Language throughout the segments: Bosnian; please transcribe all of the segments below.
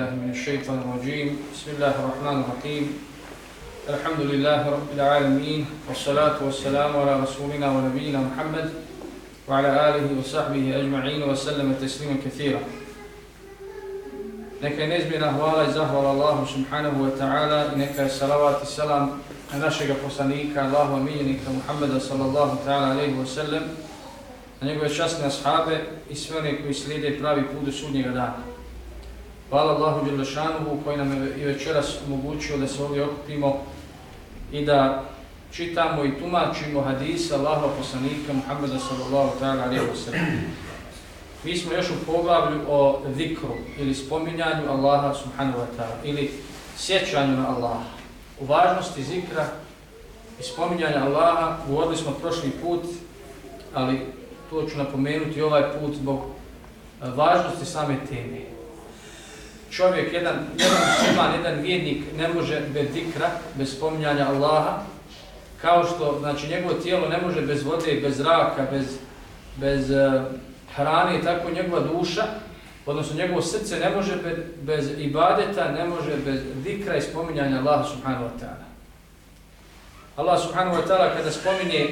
بالله من الشيطان الرجيم بسم الله الرحمن الرحيم الحمد لله رب العالمين والصلاة والسلام على رسولنا ونبينا محمد وعلى آله وصحبه أجمعين وسلم تسليما كثيرا Neka je nezmjena hvala i zahvala Allahu subhanahu wa ta'ala i neka je salavat i salam na našeg poslanika, Allahu amiljenika Muhammeda sallallahu ta'ala alaihi wa sallam, na njegove častne ashabe i sve one koji slijede pravi put do sudnjega dana. Hvala Allahu Đelešanuhu koji nam je i večeras omogućio da se ovdje okupimo i da čitamo i tumačimo hadisa Allaha poslanika Muhammeda sallallahu ta'ala alaihi wa sallam. Mi smo još u poglavlju o zikru ili spominjanju Allaha subhanahu wa ta'ala ili sjećanju na Allaha. U važnosti zikra i spominjanja Allaha govorili smo prošli put, ali to ću napomenuti ovaj put zbog eh, važnosti same teme. Čovjek, jedan, jedan musliman, jedan vjernik ne može bez dikra, bez spominjanja Allaha, kao što znači njegovo tijelo ne može bez vode, bez zraka, bez, bez uh, hrane tako njegova duša, odnosno njegovo srce ne može bez, bez ibadeta, ne može bez dikra i spominjanja Allaha subhanahu wa ta'ala. Allah subhanahu wa ta'ala kada spominje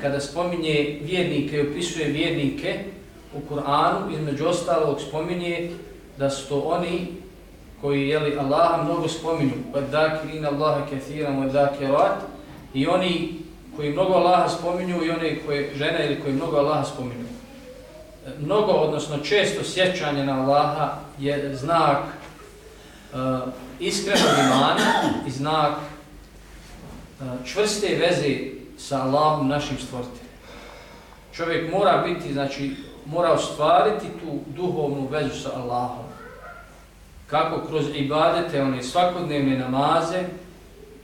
kada spominje vjernike i opisuje vjernike u Kur'anu, između ostalog spominje da su to oni koji jeli Allaha mnogo spominju, وَدَّاكِرِينَ اللَّهَ كَثِيرًا وَدَّاكِرَاتِ i oni koji mnogo Allaha spominju i oni koje žene ili koji mnogo Allaha spominju mnogo, odnosno često sjećanje na Allaha je znak uh, iskrenog imana i znak uh, čvrste veze sa Allahom našim stvoriteljem. Čovjek mora biti, znači, mora ostvariti tu duhovnu vezu sa Allahom. Kako kroz ibadete, one svakodnevne namaze,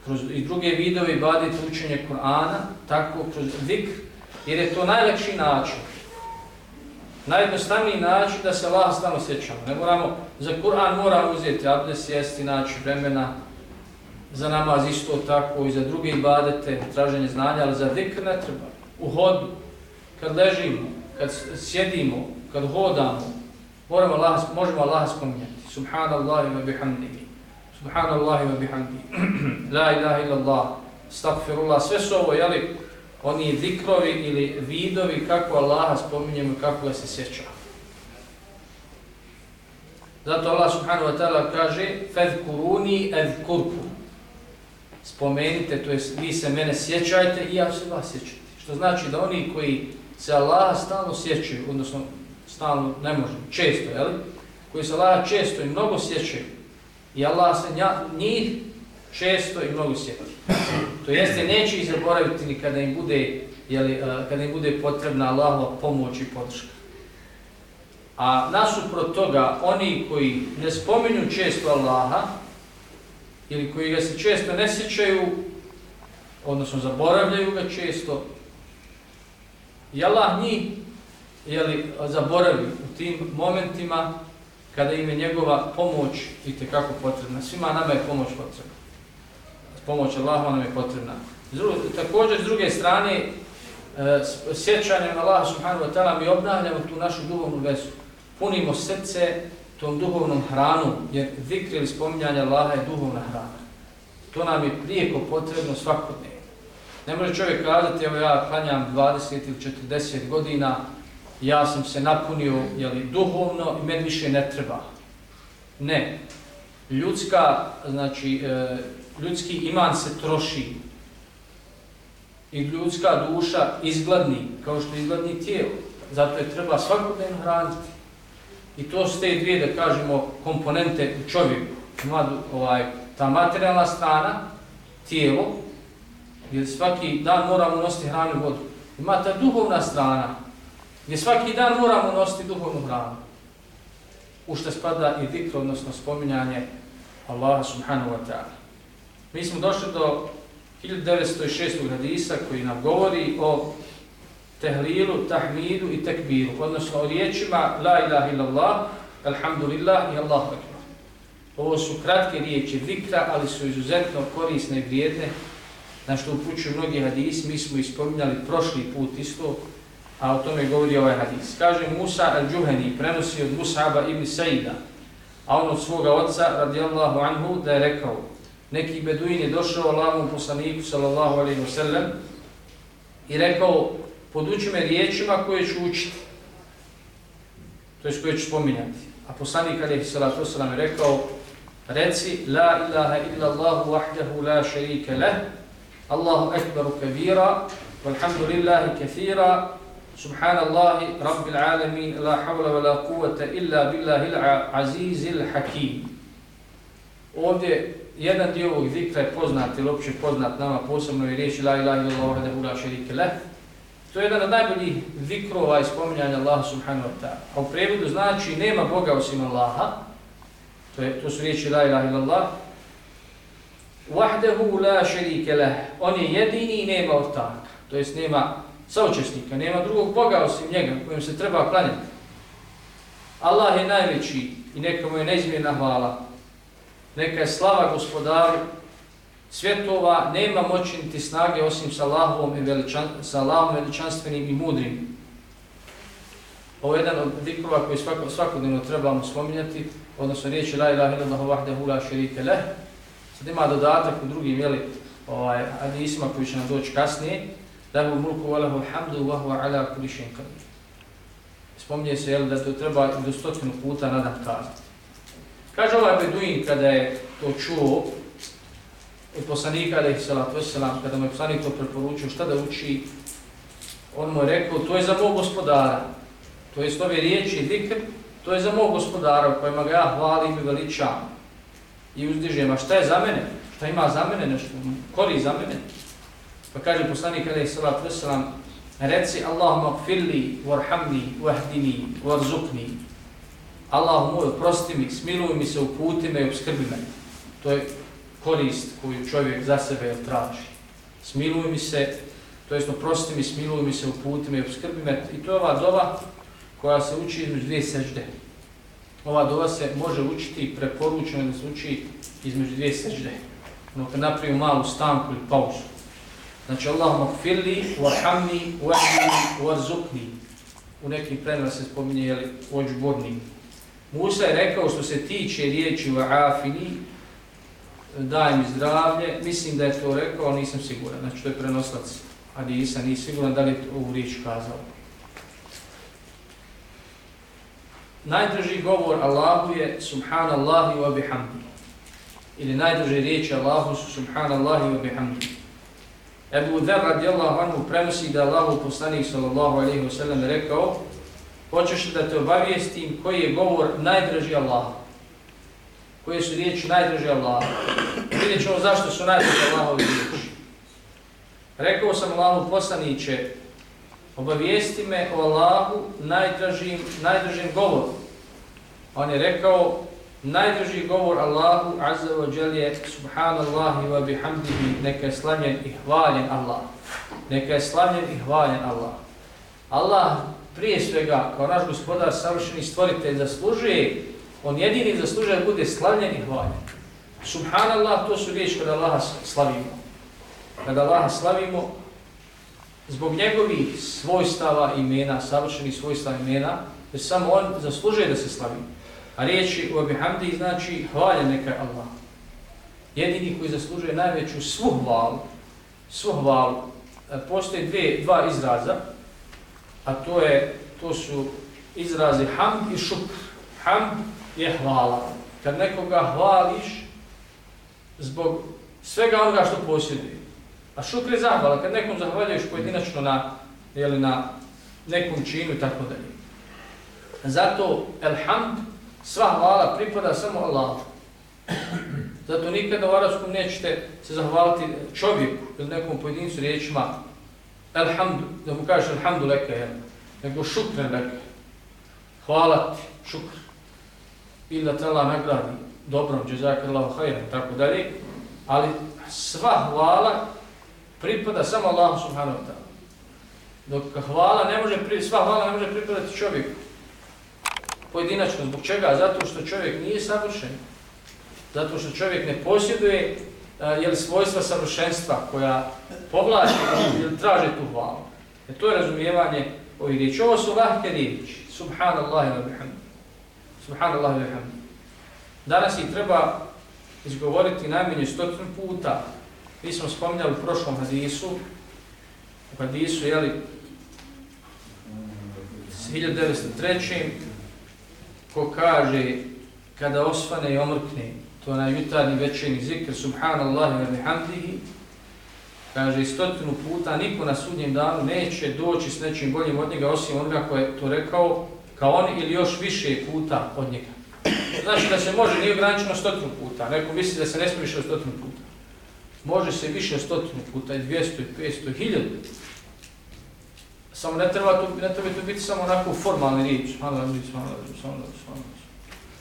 kroz i druge vidove ibadete učenje Kur'ana, tako kroz zikr, jer je to najlakši način najjednostavniji način da se Allah stano sjećamo. Ne moramo, za Kur'an moramo uzeti abdes, jesti, naći vremena, za namaz isto tako i za druge ibadete, traženje znanja, ali za zikr ne treba. U hodu, kad ležimo, kad sjedimo, kad hodamo, moramo Allah, možemo Allah spominjati. Subhanallahi wa bihamdihi. Subhanallahi wa bihamdihi. La ilaha illallah. Stakfirullah. Sve su ovo, jeli, oni zikrovi ili vidovi kako Allaha spominjemo i kako ga se sjeća. Zato Allah subhanahu wa ta'ala kaže fadhkuruni adhkurku. Spomenite, to jest vi se mene sjećajte i ja se vas sjećati. Što znači da oni koji se Allaha stalno sjećaju, odnosno stalno, ne možemo, često, jel? Koji se Allah često i mnogo sjećaju i Allah se njih često i mnogo sjećaju. To jeste, neće ih zaboraviti ni kada im bude, jeli, eh, kada im bude potrebna Allahova pomoć i podrška. A nasuprot toga, oni koji ne spominju često Allaha, ili koji ga se često ne sjećaju, odnosno zaboravljaju ga često, i Allah njih jeli, zaboravi u tim momentima kada im je njegova pomoć i tekako potrebna. Svima nama je pomoć potrebna pomoć Allaha nam je potrebna. Zru, također, s druge strane, e, sjećanjem na Allaha subhanahu wa ta'ala mi obnavljamo tu našu duhovnu vezu. Punimo srce tom duhovnom hranu, jer zikr ili spominjanje Allaha je duhovna hrana. To nam je prijeko potrebno svakodnevno. Ne može čovjek kazati, evo ja klanjam 20 ili 40 godina, ja sam se napunio jeli, duhovno i meni više ne treba. Ne. Ljudska, znači, e, ljudski iman se troši i ljudska duša izgladni, kao što izgladni tijelo. Zato je treba svakodnevno hraniti. I to su te dvije, da kažemo, komponente u čovjeku. Ima ovaj, ta materijalna strana, tijelo, jer svaki dan moramo nositi hranu i vodu. Ima ta duhovna strana, gdje svaki dan moramo nositi duhovnu hranu. U što spada i dikro, odnosno spominjanje Allaha subhanahu wa ta'ala. Mi smo došli do 1906. hadisa koji nam govori o tehlilu, tahmidu i tekbiru, odnosno o riječima la ilaha illallah, alhamdulillah i Allah akbar. Ovo su kratke riječi dikra, ali su izuzetno korisne i vrijedne, na što upućuju mnogi hadis, mi smo ispominjali prošli put isto, a o tome govori ovaj hadis. Kaže Musa al-đuheni, prenosi od Musaba ibn Saida, a on od svoga oca, radijallahu anhu, da je rekao, neki beduin je došao Allahom poslaniku, sallallahu alaihi wa sallam, i rekao, poduči me riječima koje ću učiti, to je koje ću spominjati. A poslanik, alaihi sallatu sallam, je rekao, reci, la ilaha illa Allahu wahdahu la sharika leh, Allahu akbaru kabira, walhamdulillahi kathira, subhanallahi rabbil alamin, la havla wa la kuvata illa billahi azizil hakim. Ovdje jedan dio ovog zikra je poznat ili opće poznat nama posebno je riječ la ilaha illa Allah la sharika leh. To je jedan od najboljih zikrova i spominjanja Allaha subhanahu wa ta'ala. A u prevodu znači nema Boga osim Allaha. To, je, to su riječi la ilaha illa Allah. La sharika leh. On je jedini i nema ortaka. To jest nema saučesnika, nema drugog Boga osim njega kojem se treba klanjati. Allah je najveći i neka mu je neizmjerna hvala neka je slava gospodaru svjetova, nema moći niti snage osim sa Allahom, i veličan, sa Allahom veličanstvenim i mudrim. Ovo je jedan od dikova koji svako, svakodnevno trebamo spominjati, odnosno riječi La ilaha illallah vahdehu la šerike leh. Sad ima dodatak u drugim jeli, ovaj, adisima koji će nam doći kasnije. Lahu mulku wa lahu hamdu wa huwa ala kulli shay'in qadir. Spomnje se jel, da to treba do stotinu puta nadam kazati. Kaže ovaj Beduin kada je to čuo od poslanika, alaihi salatu wasalam, kada mu je poslanik to preporučio šta da uči, on mu je rekao, to je za mog gospodara. To je ove riječi, dikr, to je za mog gospodara u kojima ga ja hvalim i veličam. I uzdižem, a šta je za mene? Šta ima za mene nešto? Kori za mene? Pa kaže poslanik, alaih salatu wasalam, reci Allahumma gfirli, warhamni, wahdini, warzukni, Allah moj, prosti mi, smiluj mi se, uputi me i obskrbi me. To je korist koju čovjek za sebe traži. Smiluj mi se, to jest prosti mi, smiluj mi se, uputi me i obskrbi me. I to je ova dova koja se uči između dvije sežde. Ova dova se može učiti i preporučeno da se uči između dvije sežde. Ono kad napravimo malu stanku ili pauzu. Znači, Allahum akfirli, warhamni, wahni, warzukni. U nekim prenama se spominje, jel, ođborni. Musa je rekao što se tiče riječi u afini, daj mi zdravlje, mislim da je to rekao, ali nisam siguran. Znači to je prenoslac Hadisa, nisam siguran da li je ovu riječ kazao. Najdrži govor Allahu je Subhanallahi wa bihamdi. Ili najdrži riječi Allahu su Subhanallahi wa bihamdi. Ebu Dher radijallahu anhu prenosi da Allahu poslanik sallallahu alaihi wa sallam rekao Hoćeš da te obavijestim koji je govor najdraži Allah. Koje su riječi najdraži Allah. Vidjet ćemo zašto su najdraži Allahovi riječi. Rekao sam Allahu poslaniće, obavijesti me o Allahu najdražim, najdražim govorom. On je rekao, najdraži govor Allahu azza wa jal je subhanallahi wa bihamdihi, neka je slavljen i hvaljen Allah. Neka je slavljen i hvaljen Allah. Allah prije svega, kao naš gospodar, savršeni stvoritelj, zaslužuje, on jedini zaslužuje da bude slavljen i hvaljen. Subhanallah, to su riječi kada Allaha slavimo. Kada Allaha slavimo, zbog njegovih svojstava imena, savršenih svojstava imena, jer samo on zaslužuje da se slavi. A riječi u Abihamdi znači hvaljen neka Allah. Jedini koji zaslužuje najveću svu hvalu, svu hvalu, e, postoje dve, dva izraza, a to je to su izrazi hamd i šukr. Hamd je hvala. Kad nekoga hvališ zbog svega onoga što posjeduje. A šukr je zahvala. Kad nekom zahvaljuješ pojedinačno na, jeli, na nekom činu i tako dalje. Zato elhamd, sva hvala pripada samo Allahu. Zato nikada u arabskom nećete se zahvaliti čovjeku ili nekom pojedincu riječima Elhamdu, da mu kažeš Elhamdu leke, jel? nego šukre leke. Hvala ti, šukr. Ili da te Allah nagradi dobrom, džezak Allah hajra, tako dalje. Ali sva hvala pripada samo Allahu subhanahu wa ta'ala. Dok hvala ne može, sva hvala ne može pripadati čovjeku. Pojedinačno, zbog čega? Zato što čovjek nije savršen. Zato što čovjek ne posjeduje e, je li svojstva savršenstva koja povlači ili traže tu hvalu. E to je razumijevanje ovih riječi. Ovo su lahke riječi. Subhanallah i bihamdi. Subhanallah i bihamdi. Danas ih treba izgovoriti najmanje stotinu puta. Mi smo spominjali u prošlom hadisu, u hadisu, jeli, s 1903 ko kaže kada osvane i omrkne, to na jutarnji večerni zikr, subhanallahi i bihamdihi, kaže stotinu puta, niko na sudnjem danu neće doći s nečim boljim od njega, osim onoga koje je to rekao, kao on ili još više puta od njega. Znači da se može, nije ograničeno stotinu puta, neko misli da se ne smije više od stotinu puta. Može se više od stotinu puta, i 200, i 500, i hiljadu. Samo ne treba to, ne treba to biti samo onako formalni rič. Hvala, hvala, hvala, hvala, hvala.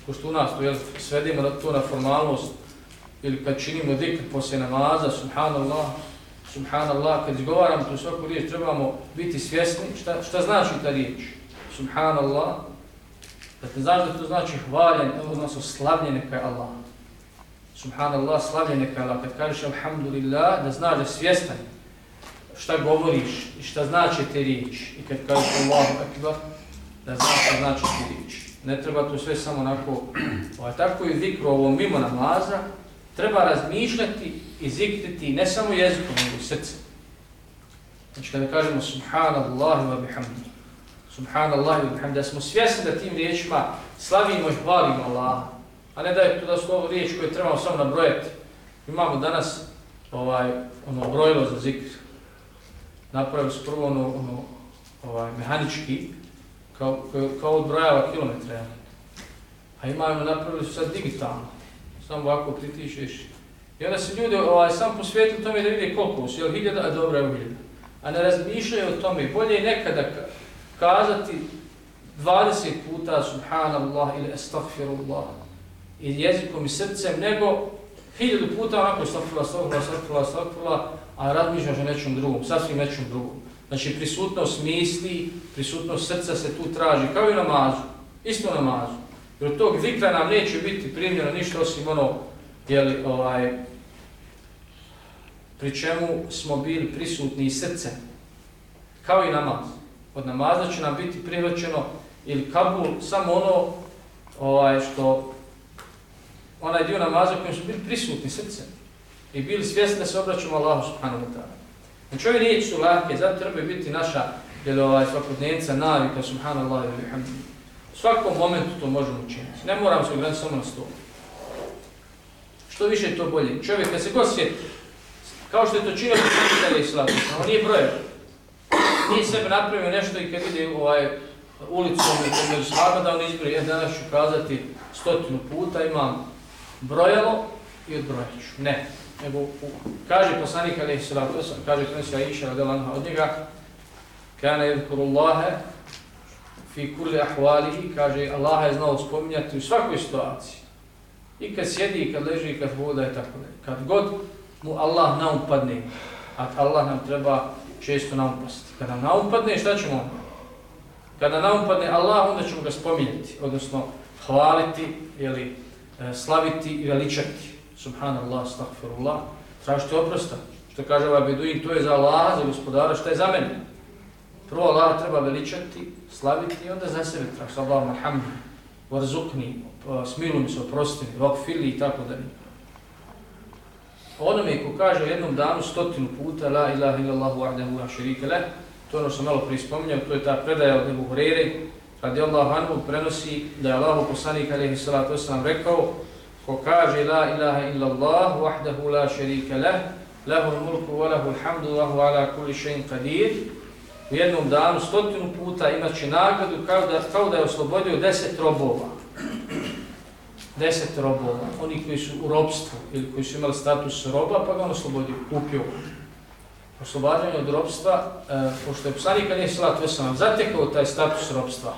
Ko što u nas to, jel, svedimo da to na formalnost, ili kad činimo dikr poslije namaza, subhanallah, subhanallah, kad izgovaram tu svaku riječ, trebamo biti svjesni šta, šta znači ta riječ. Subhanallah, da te znaš da to znači hvaljen, odnosno slavljen neka je Allah. Subhanallah, slavljen neka je Allah. Kad kažeš alhamdulillah, da znaš da je svjestan šta govoriš i šta znači te riječi. I kad kažeš Allahu akbar, da znaš šta znači te riječi. Ne treba to sve samo onako, ovaj, tako i zikru ovo mimo namaza, treba razmišljati i zikriti ne samo jezikom, nego srcem. Znači kada kažemo subhanallah wa bihamdi, subhanallah wa bihamdi, da smo svjesni da tim riječima slavimo i hvalimo Allah, a ne da je to da su ovo riječ koje trebamo samo nabrojati. Imamo danas ovaj, ono brojilo za zikr, napravili su prvo ono, ono ovaj, mehanički, kao, kao, kao odbrojava kilometre. A imamo napravili su sad digitalno, samo ovako pritišeš. I onda se ljudi ovaj, sam po tome da vide koliko su, jel hiljada, a dobra je hiljada. A ne razmišljaju o tome, bolje je nekada kazati 20 puta subhanallah ili astaghfirullah i jezikom i srcem, nego hiljadu puta onako astaghfirullah, astaghfirullah, astaghfirullah, astaghfirullah, a razmišljaš o nečem drugom, sasvim nečem drugom. Znači prisutnost misli, prisutnost srca se tu traži, kao i namazu, isto namazu. Jer od tog zikra nam neće biti primljeno ništa osim ono, jeli, ovaj, pri čemu smo bili prisutni i srce, kao i namaz. Od namaza će nam biti prihvaćeno ili kabul, samo ono ovaj, što onaj dio namaza kojim su bili prisutni srcem i bili svjesni da se obraćamo Allahu subhanahu wa ta'ala. Znači ove riječi su lahke, zato treba biti naša jel, ovaj, svakodnevnica, navika, subhanallah i bihamdi. U svakom momentu to možemo učiniti. Ne moram se ograničiti samo na sto. Što više to bolje. Čovjek kad se god sjeti, kao što je to činio da je islato, on nije brojao. Nije sebe napravio nešto i kad vidi ovaj, ulicom i među slaba da on izbori, ja danas ću kazati stotinu puta, imam brojalo i odbrojat ću. Ne nego kaže poslanik alejhi salatu vesselam kaže Knesija Aisha radijallahu od njega kana yadhkurullaha fi kulli ahwalihi kaže Allah je znao spominjati u svakoj situaciji i kad sjedi i kad leži i kad voda i tako da. kad god mu Allah naupadne, a Allah nam treba često naupasti. kad nam na šta ćemo kada naupadne Allah onda ćemo ga spominjati odnosno hvaliti ili e, slaviti i veličati subhanallah, astaghfirullah, tražite oprosta. Što kaže ovaj Beduin, to je za Allah, za gospodara, što je za mene. Prvo Allah treba veličati, slaviti i onda za sebe tražite. Allah, mahamdu, varzukni, uh, smilu mi se, oprosti mi, vakfili i tako da mi. Onome ko kaže u jednom danu stotinu puta, la ilaha illallahu ahdahu wa širike leh, to ono sam malo prispominjao, to je ta predaja od Ebu Hureyre, radi Allah anhu prenosi da je Allah poslanik alaihi salatu wasalam rekao, ko kaže la ilaha illallah, wahdahu la šerike leh lehul mulku, wa lehul hamdu wa ala kulli šein qadir. U jednom danu stotinu puta imaće nagradu kao da, kao da je oslobodio deset robova. Deset robova. Oni koji su u robstvu ili koji su imali status roba pa ga on oslobodio, kupio. Oslobađanje od robstva e, pošto je poslanik kad je salat veselam zatekao taj status robstva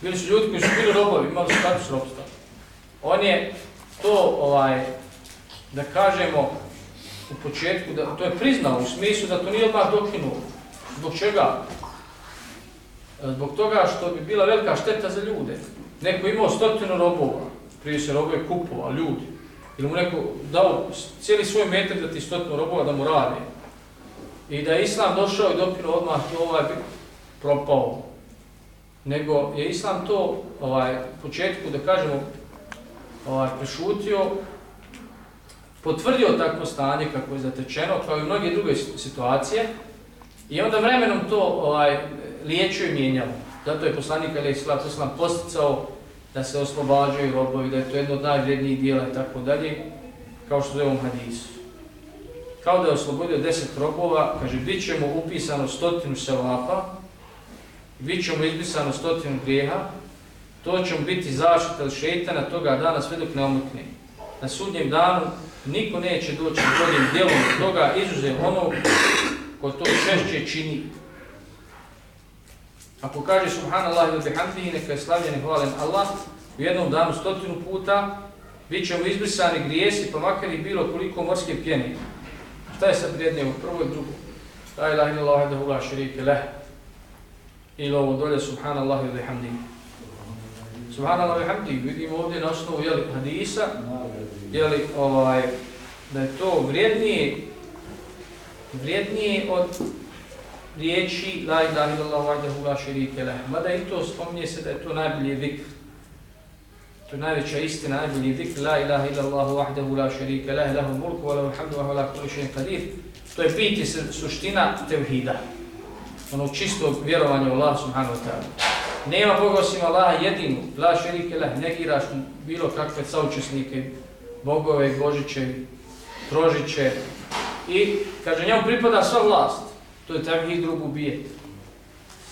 bili su ljudi koji su bili robovi imali status robstva on je to ovaj da kažemo u početku da to je priznao u smislu da to nije odmah dokinuo. Zbog čega? E, zbog toga što bi bila velika šteta za ljude. Neko imao stotinu robova, prije se robove kupova, ljudi. Ili mu neko dao cijeli svoj metak da ti stotinu robova da mu rade. I da je Islam došao i dokinuo odmah to ovaj bi propao. Nego je Islam to ovaj početku da kažemo ovaj, prešutio, potvrdio takvo stanje kako je zatečeno, kao i mnoge druge situacije, i onda vremenom to ovaj, liječio i mijenjao. Zato je poslanik Ali Islam Islam posticao da se oslobađaju robovi, da je to jedno od najvrednijih dijela i tako dalje, kao što je ovom hadisu. Kao da je oslobodio deset robova, kaže, bit ćemo upisano stotinu sevapa, bit ćemo izbisano stotinu grijeha, to će biti zaštita od šeitana toga dana sve dok ne omukne. Na sudnjem danu niko neće doći boljim djelom toga, izuze onog ko to češće čini. Ako kaže subhanallah ili bihamdihi, neka je slavljen i hvalen Allah, u jednom danu stotinu puta, bit ćemo izbrisani grijesi, pa makar i bilo koliko morske pjene. Šta je sad vrijednije u prvoj i drugo? La ilaha illallah, da hula širike leh. Ili ovo dolje, subhanallah ili bihamdihi. Subhanallah i hamdi, vidimo ovdje na osnovu jeli, hadisa, jeli, ovaj, da je to vrijednije, vrijednije od riječi La ilaha illallah wahdahu la sharika lah. Mada i to spominje se da je to najbolji zikr. To je najveća istina, najbolji zikr La ilaha illallah wahdahu la sharika lah, lahu mulku wa lahu alhamdu wa la kulli shay'in qadir. To je biti suština tevhida. Ono čisto vjerovanje u Allah subhanahu wa ta'ala. Nema Boga osim Allaha jedinu, la šerike lah, negiraš bilo kakve saučesnike, bogove, božiće, trožiće. I kaže, njemu pripada sva vlast, to je taj ih drugu ubijeti.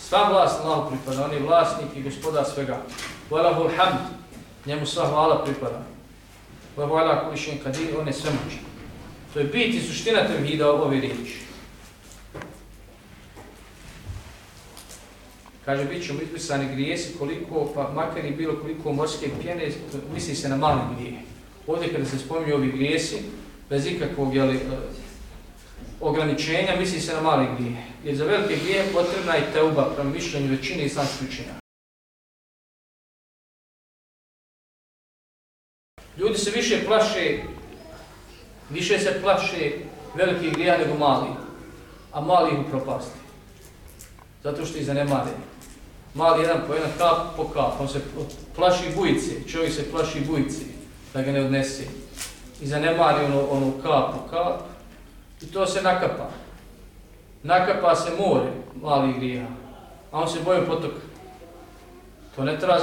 Sva vlast Allahu pripada, on je vlasnik i gospodar svega. Walahul hamd, njemu sva hvala pripada. Hvala kulišen kadir, on je sve. To je bit i suština tevhida ove riječi. Kaže, bit ćemo izbrisani grijesi koliko, pa makar i bilo koliko morske pjene, misli se na male grije. Ovdje kada se spominju ovi grijesi, bez ikakvog jeli, e, ograničenja, misli se na male grije. Jer za velike grije potrebna je teuba, prema mišljenju većine islamskih učenja. Ljudi se više plaše, više se plaše velike grija nego mali, a mali ih propasti. Zato što ih zanemare mali jedan po jedan kap po kap, on se plaši bujice, čovjek se plaši bujice da ga ne odnese. I zanemari ono, ono kap po kap i to se nakapa. Nakapa se more mali grija, a on se boji potok. To ne treba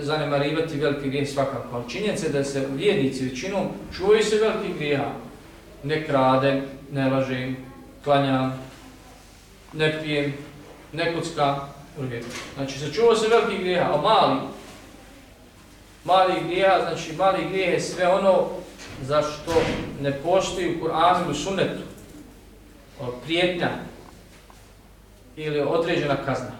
zanemarivati veliki grijeh svakako, ali činjenica da se vjednici većinom čuvaju se veliki grija. Ne kradem, ne lažem, klanjam, ne pijem, ne kuckam, Znači, sačuvao se veliki grijeha, a mali, mali grijeha, znači mali grijeh je sve ono za što ne postoji u Kur'anu u sunetu, prijetnja ili određena kazna.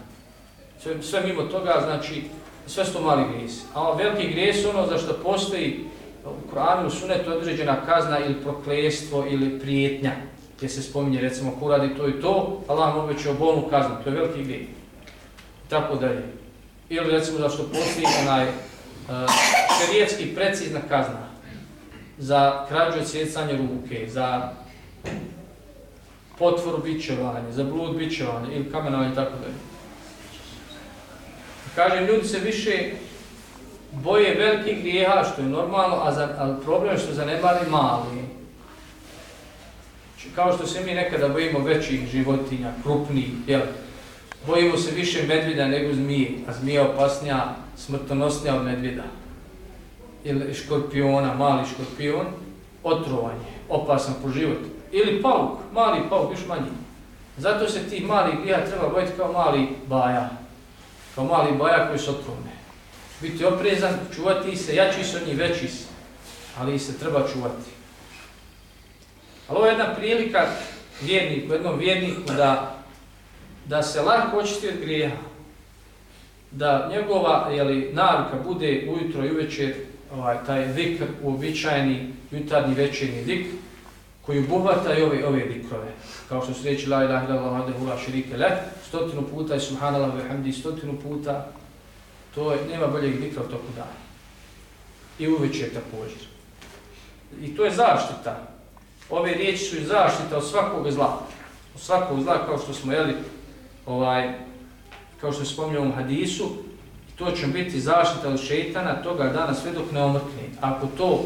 Sve, sve mimo toga, znači, sve su mali grijesi. A veliki grijeh su ono za što postoji u Kur'anu i sunetu određena kazna ili proklestvo ili prijetnja. Gdje se spominje, recimo, ko radi to i to, Allah mu obećao bolnu kaznu, to je veliki grijeh tako dalje. Ili recimo da što postoji onaj uh, šerijetski precizna kazna za krađu odsjecanje ruke, za potvor bićevanje, za blud bićevanje ili kamenovanje i tako dalje. Kažem, ljudi se više boje velikih grijeha, što je normalno, a, za, a problem je što zanemali mali. Kao što se mi nekada bojimo većih životinja, krupnijih, jel? Bojimo se više medvida nego zmije, a zmija opasnija, smrtonosnija od medvida. Ili škorpiona, mali škorpion, otrovanje, opasan po život. Ili pauk, mali pauk, još manji. Zato se ti mali grija treba bojiti kao mali baja. Kao mali baja koji su otrovne. Biti oprezan, čuvati se, jači su njih, veći se. Ali se treba čuvati. Ali ovo je jedna prilika vjerniku, jednom vjerniku da da se lako očisti od grijeha, da njegova jeli, navika bude ujutro i uvečer ovaj, taj vikr, uobičajeni jutarnji večernji dik, koji obuhvata i ove, ove dikrove. Kao što su reći la ilaha illallah wa la širike le, stotinu puta i subhanallah ve hamdi stotinu puta, to je, nema boljeg dikra u toku dana. I uvečer također. I to je zaštita. Ove riječi su zaštita od svakog zla. Od svakog zla, kao što smo jeli, ovaj, kao što je spomnio u hadisu, To će biti zaštita od šeitana toga dana sve dok ne omrkne. Ako to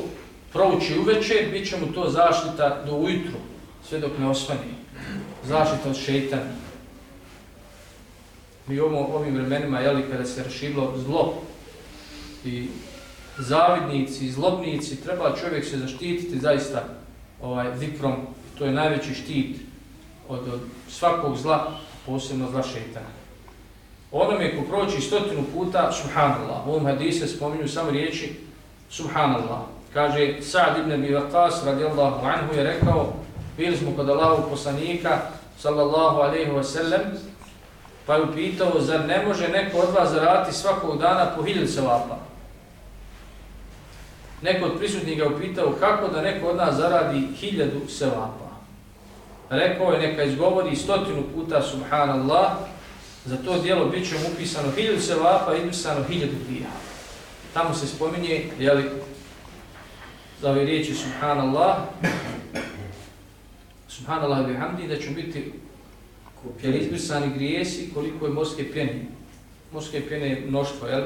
prouči uveče, bit će mu to zaštita do ujutru, sve dok ne osvani. Zaštita od šeitana. Mi u ovim vremenima, jeli, kada se raširilo zlo i zavidnici zlobnici, treba čovjek se zaštititi zaista ovaj zikrom, to je najveći štit od, od svakog zla, posebno zla šeitana. Onome ko proći stotinu puta, subhanallah, u ovom hadisu spominju samo riječi subhanallah. Kaže, Sa'd ibn Abi Waqas radijallahu anhu je rekao, bili smo kod Allahog poslanika, sallallahu alaihi wa sallam, pa je upitao, zar ne može neko od vas zaraditi svakog dana po hiljadu sevapa? Neko od prisutnih ga upitao, kako da neko od nas zaradi hiljadu sevapa? Rekao je, neka izgovori stotinu puta subhanallah, za to dijelo bit će mu upisano hiljadu sevapa i upisano hiljadu grija. Tamo se spominje, jeli, za ove riječi subhanallah, subhanallah i bihamdi, da će biti jer izbrisani grijesi koliko je morske pjene. Morske pjene je mnoštvo, jel?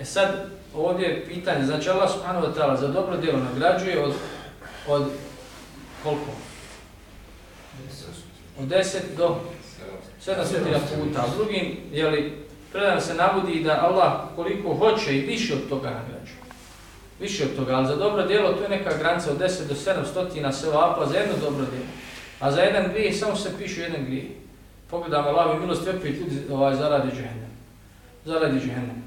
E sad, ovdje je pitanje, znači Allah subhanahu wa ta'ala za dobro djelo nagrađuje od, od koliko? Od 10 do 7 svetina puta. A drugim, jeli, predan se navodi da Allah koliko hoće i više od toga nagrađuje. Više od toga, ali za dobro djelo to je neka granica od 10 do 7 stotina sevapa za jedno dobro djelo. A za jedan grijeh samo se piše jedan grijeh. Pogledam Allah i milost opet ljudi ovaj, zaradi džehennem. Zaradi džehennem.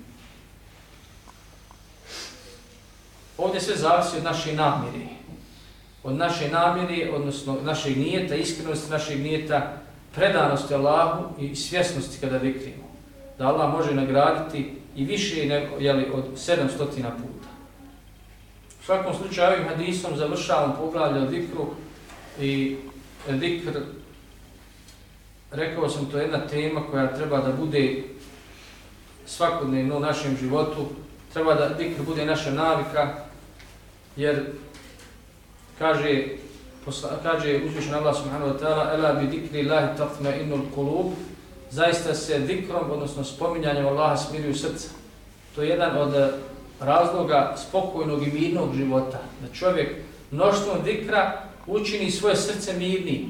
Ovdje sve zavisi od naše namjeri. Od naše namjere, odnosno našeg nijeta, iskrenosti našeg nijeta, predanosti Allahu i svjesnosti kada vikrimo. Da Allah može nagraditi i više nego, jeli, od 700 puta. U svakom slučaju ovim hadisom završavam poglavlje o vikru i vikr, rekao sam to je jedna tema koja treba da bude svakodnevno u našem životu, treba da vikr bude naša navika, jer kaže kaže uzvišen Allah subhanahu wa ta'ala ela bi dikri lahi tatma innul kulub zaista se dikrom, odnosno spominjanjem Allaha smiruju srca. To je jedan od eh, razloga spokojnog i mirnog života. Da čovjek mnoštvom dikra učini svoje srce mirni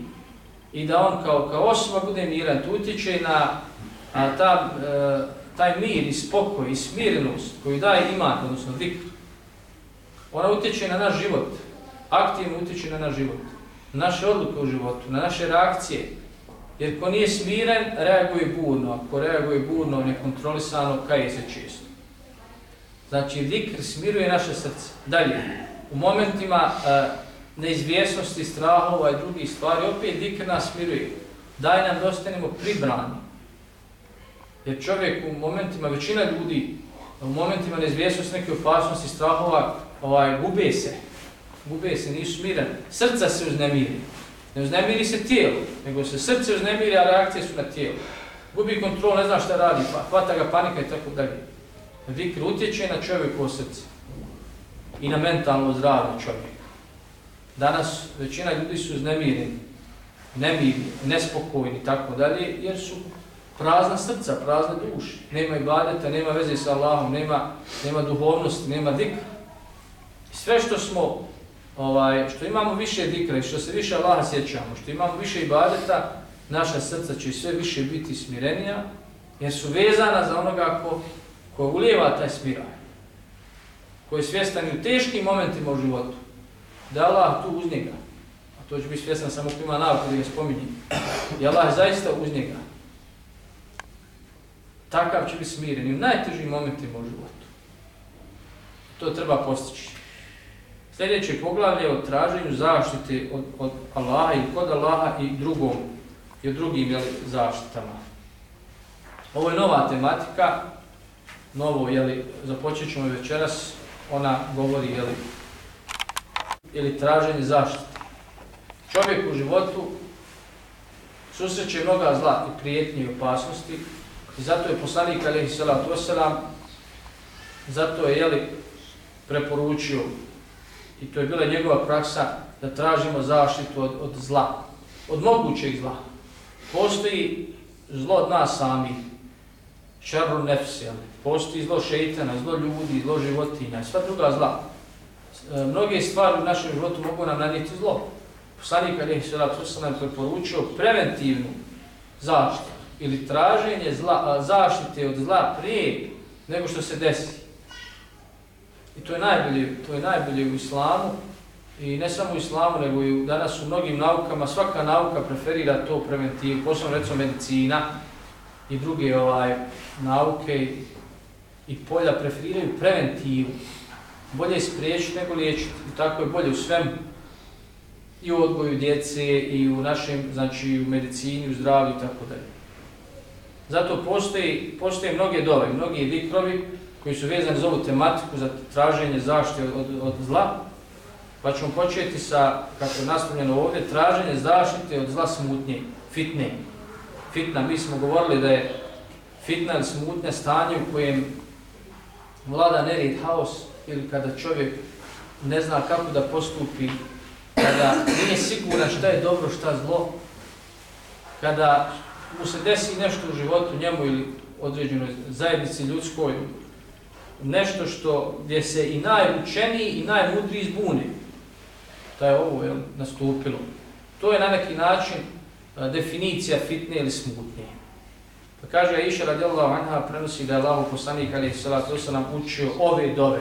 i da on kao, kao osoba bude miran. To utječe na a, ta, e, taj mir i spokoj i smirenost koju daje iman, odnosno dikr. Ona utječe na naš život aktivno utječe na naš život, na naše odluke u životu, na naše reakcije. Jer ko nije smiren, reaguje burno. Ako reaguje burno, nekontrolisano, kaje se često. Znači, dikr smiruje naše srce. Dalje, u momentima e, neizvjesnosti, strahova i drugih stvari, opet dikr nas smiruje. Daj nam da ostanemo pribrani. Jer čovjek u momentima, većina ljudi, u momentima neizvjesnosti, neke opasnosti, strahova, ovaj, gube se gube se, nisu smirani. Srca se uznemiri. Ne uznemiri se tijelo, nego se srce uznemiri, a reakcije su na tijelo. Gubi kontrol, ne zna šta radi, pa hvata ga panika i tako dalje. Vikr utječe na čovjeku srce i na mentalno zdravlje čovjeka. Danas većina ljudi su uznemireni, nemirni, nespokojni i tako dalje, jer su prazna srca, prazne duše. Nema ibadeta, nema veze sa Allahom, nema, nema duhovnosti, nema dikra. Sve što smo ovaj, što imamo više dikra i što se više Allaha sjećamo, što imamo više ibadeta, naša srca će sve više biti smirenija, jer su vezana za onoga ko, ko ulijeva taj smiraj, koji je svjestan u teškim momentima u životu, da Allah tu uz njega, a to će biti svjestan samo ko ima navod da ga spominje, i Allah je zaista uz njega, takav će biti smiren i u najtežim momentima u životu. To treba postići. Sljedeće poglavlje o traženju zaštite od, od Allaha i kod Allaha i drugom i od drugim jeli, zaštitama. Ovo je nova tematika, novo, jeli, započet ćemo večeras, ona govori, jeli, ili traženje zaštite. Čovjek u životu susreće mnoga zla i prijetnje i opasnosti i zato je poslanik alaihi salatu wasalam, zato je, jeli, preporučio i to je bila njegova praksa da tražimo zaštitu od, od zla, od mogućeg zla. Postoji zlo od nas sami šarru nefsija, postoji zlo šeitana, zlo ljudi, zlo životinja sva druga zla. E, mnoge stvari u našem životu mogu nam nanijeti zlo. Poslanik Ali Salatu sam nam preporučio preventivnu zaštitu ili traženje zla, zaštite od zla prije nego što se desi. I to je najbolje, to je najbolje u islamu i ne samo u islamu, nego i danas u mnogim naukama, svaka nauka preferira to preventivu, posebno recimo medicina i druge ovaj nauke i polja preferiraju preventivu. Bolje je spriječiti nego liječiti. I tako je bolje u svem i u odgoju djece i u našem, znači u medicini, u zdravlju i tako dalje. Zato postoji, postoje mnoge dove, mnogi vikrovi koji su vezani za ovu tematiku za traženje zaštite od, od zla. Pa ćemo početi sa, kako je nastavljeno ovdje, traženje zaštite od zla smutnje, fitne. Fitna, mi smo govorili da je fitna ili smutne stanje u kojem vlada nered haos ili kada čovjek ne zna kako da postupi, kada nije siguran šta je dobro, šta zlo, kada mu se desi nešto u životu njemu ili određenoj zajednici ljudskoj, nešto što gdje se i najučeniji i najmudriji zbuni, da je ovo je nastupilo. To je na neki način a, definicija fitne ili smutne. Pa kaže Aisha radijallahu anha prenosi da je Allah poslanik alaihi salatu nam učio ove dove.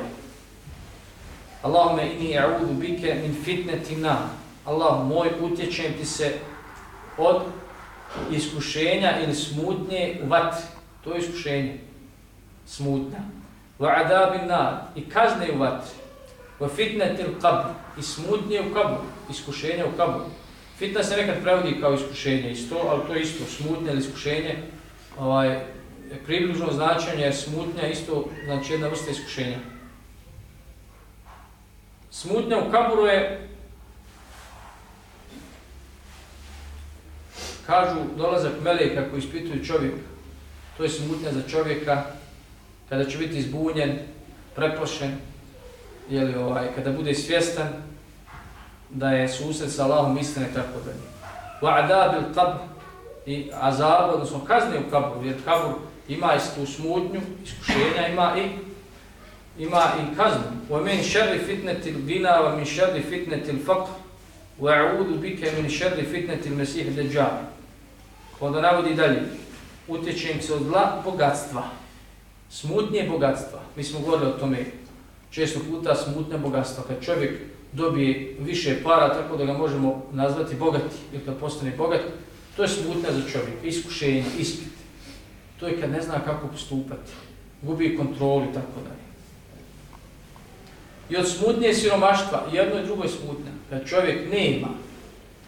Allahume inni a'udu bike min fitnetina. Allah moj utječem ti se od iskušenja ili smutnje u vatri. To je iskušenje. Smutnja. Wa adabin nar. I kazne u vatri. Wa fitnetil qabr. I smutnje u kabru. Iskušenje u kabru. Fitna se nekad prevodi kao iskušenje isto, ali to je isto smutnje ili iskušenje. Ovaj, približno značenje je smutnja isto znači jedna vrsta iskušenja. Smutnja u kaburu je kažu dolazak meleka koji ispituju čovjek, to je smutnja za čovjeka kada će biti zbunjen, preplašen, jeli, ovaj, kada bude svjestan da je susret sa Allahom istine tako da nije. Wa'ada bil qabr i azab, odnosno kazne u kabru, jer kabur ima istu smutnju, iskušenja, ima i ima i kaznu. Wa min sharri fitnatil dina wa min sharri fitnatil faqr wa a'udhu bika min sharri fitnatil masih dajjal. Onda navodi dalje. Utječem se od zla bogatstva. Smutnje bogatstva. Mi smo govorili o tome često puta smutnje bogatstva. Kad čovjek dobije više para tako da ga možemo nazvati bogati ili kad postane bogat, to je smutnja za čovjeka. Iskušenje, ispit. To je kad ne zna kako postupati. Gubi kontrolu i tako dalje. I od smutnje siromaštva, jedno i drugo je smutnja. Kad čovjek ne ima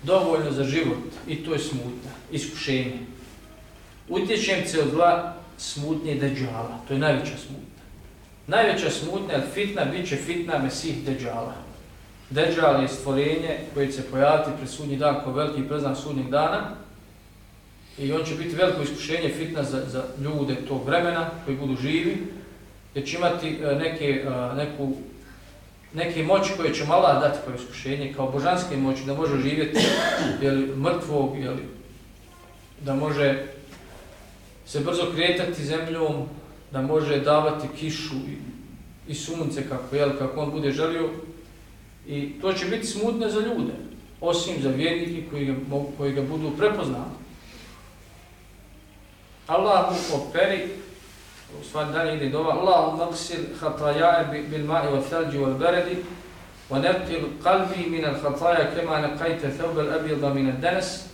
dovoljno za život i to je smutnja, iskušenje. Utječem se od smutnje deđala, to je najveća smutnja. Najveća smutnja je fitna, bit će fitna mesih deđala. Deđal je stvorenje koje će se pojaviti pred sudnji dan kao veliki preznak sudnjeg dana i on će biti veliko iskušenje fitna za, za ljude tog vremena koji budu živi jer će imati e, neke, e, neku neke moći koje će mala dati kao iskušenje, kao božanske moći, da može živjeti jeli, mrtvog, jeli, da može se brzo kretati zemljom, da može davati kišu i, i sunce kako, jel, kako on bude želio. I to će biti smutno za ljude, osim za vjernike koji ga, koji ga budu prepoznali. Allah mu operi u stvari dalje ide dova Allahu maksil hatajae bil ma'i wal thalji wal beredi, wa nabtil qalbi min al khataya kama naqaita thawb al abyad min al danas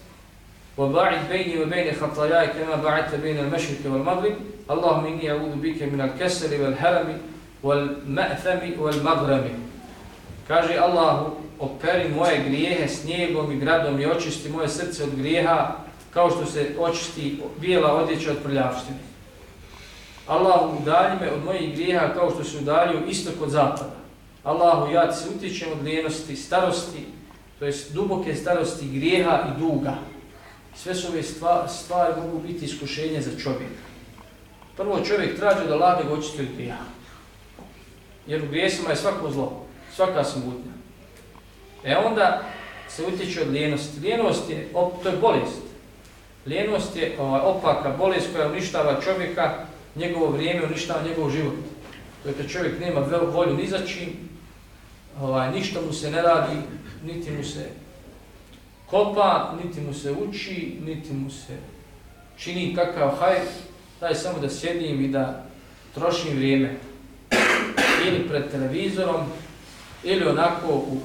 وباعد بيني وبين خطاياي كما باعدت بين المشرق والمغرب اللهم إني أعوذ بك من inni والهرم والمأثم والمغرم al kasali kaže Allahu operi moje grijehe snijegom i gradom i očisti moje srce od grijeha kao što se očisti bijela odjeća od prljavštine Allahu udalji me od mojih grijeha kao što se udalio istok od zapada. Allahu ja ti se utječem od lijenosti, starosti, to jest duboke starosti grijeha i duga. Sve su ove stvari, stvari mogu biti iskušenje za čovjeka. Prvo čovjek traži da lade ga očisti od ja. Jer u grijesima je svako zlo, svaka smutnja. E onda se utječe od lijenosti. Lijenost je, op, to je bolest. Lijenost je ovaj, opaka bolest koja uništava čovjeka njegovo vrijeme, uništava njegov život. To je kad čovjek nema volju ni za čim, ovaj, ništa mu se ne radi, niti mu se kopa, niti mu se uči, niti mu se čini kakav haj, daj samo da sjedim i da trošim vrijeme. Ili pred televizorom, ili onako u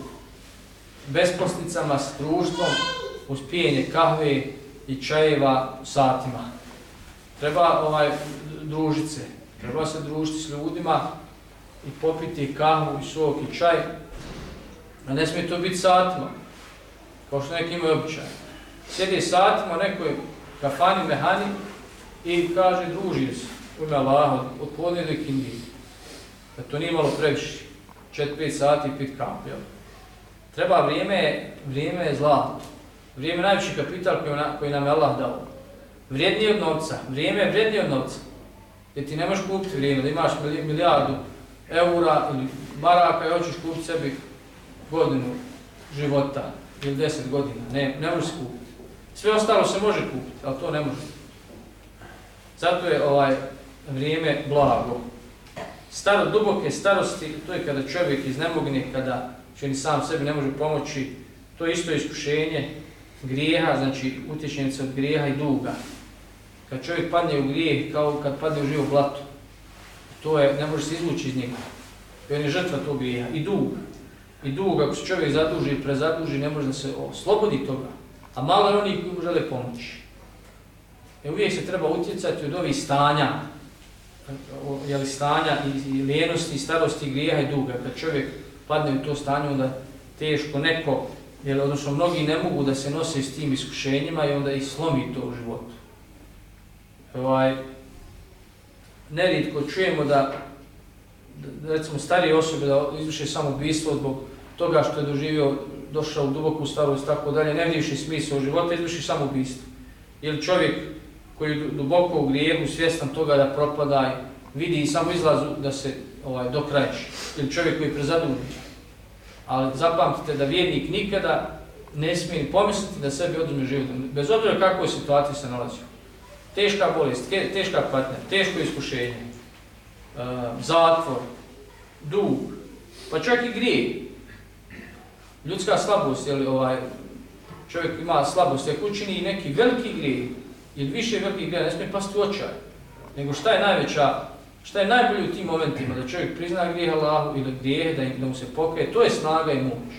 besposnicama s društvom, uz pijenje kahve i čajeva satima. Treba ovaj družiti se, treba se družiti s ljudima i popiti kahvu i sok i čaj, a ne smije to biti satima, kao što neki imaju običaj. Sjedi satima u nekoj kafani, mehani i kaže druži se, u ime Allah, od podne do kindi. Da to nije malo previše, 4-5 sati pit kafu, jel? Treba vrijeme, vrijeme je zlato. Vrijeme je najviši kapital koji, na, koji nam je Allah dao. Vrijednije od novca. Vrijeme je vrijednije od novca. Jer ti ne možeš kupiti vrijeme, da imaš milijardu eura ili maraka i hoćeš kupiti sebi godinu života ili deset godina. Ne, ne možeš kupiti. Sve ostalo se može kupiti, ali to ne može. Zato je ovaj vrijeme blago. Staro, duboke starosti, to je kada čovjek iznemogne, kada će ni sam sebi ne može pomoći, to je isto iskušenje grijeha, znači utječenica od grijeha i duga. Kad čovjek padne u grijeh, kao kad padne u živo blato, to je, ne može se izvući iz njega. I on je žrtva tog grijeha. I dug. I dug, ako se čovjek zaduži i prezaduži, ne može da se oslobodi toga. A malo je onih koji mu žele pomoći. E uvijek se treba utjecati od ovih stanja, jeli, stanja i, i lijenosti, i starosti, grijeha i duga. Kad čovjek padne u to stanje, onda teško neko, jer odnosno mnogi ne mogu da se nose s tim iskušenjima i onda ih slomi to u životu. Ovaj, neritko čujemo da, da recimo starije osobe da izvrše samo ubistvo zbog toga što je doživio, došao u duboku starost tako dalje, ne vidiš smisla u života, izvrši samo ubistvo. Ili čovjek koji je duboko u grijehu, svjestan toga da propada, vidi i samo izlazu da se ovaj, dokraješ. Ili čovjek koji je prezadužen. Ali zapamtite da vjernik nikada ne smije pomisliti da sebi odrme život. Bez obzira kakvoj situaciji se nalazio. Teška bolest, teška patnja, teško iskušenje, uh, zatvor, dug, pa čak i grije. Ljudska slabost, jel, ovaj, čovjek ima slabost, ako učini neki veliki grije, ili više velikih grija, ne smije pasti u očaj. Nego šta je najveća, šta je najbolje u tim momentima, da čovjek prizna grijeh Allahu ili grijeh, da, da mu se pokaje, to je snaga i moć.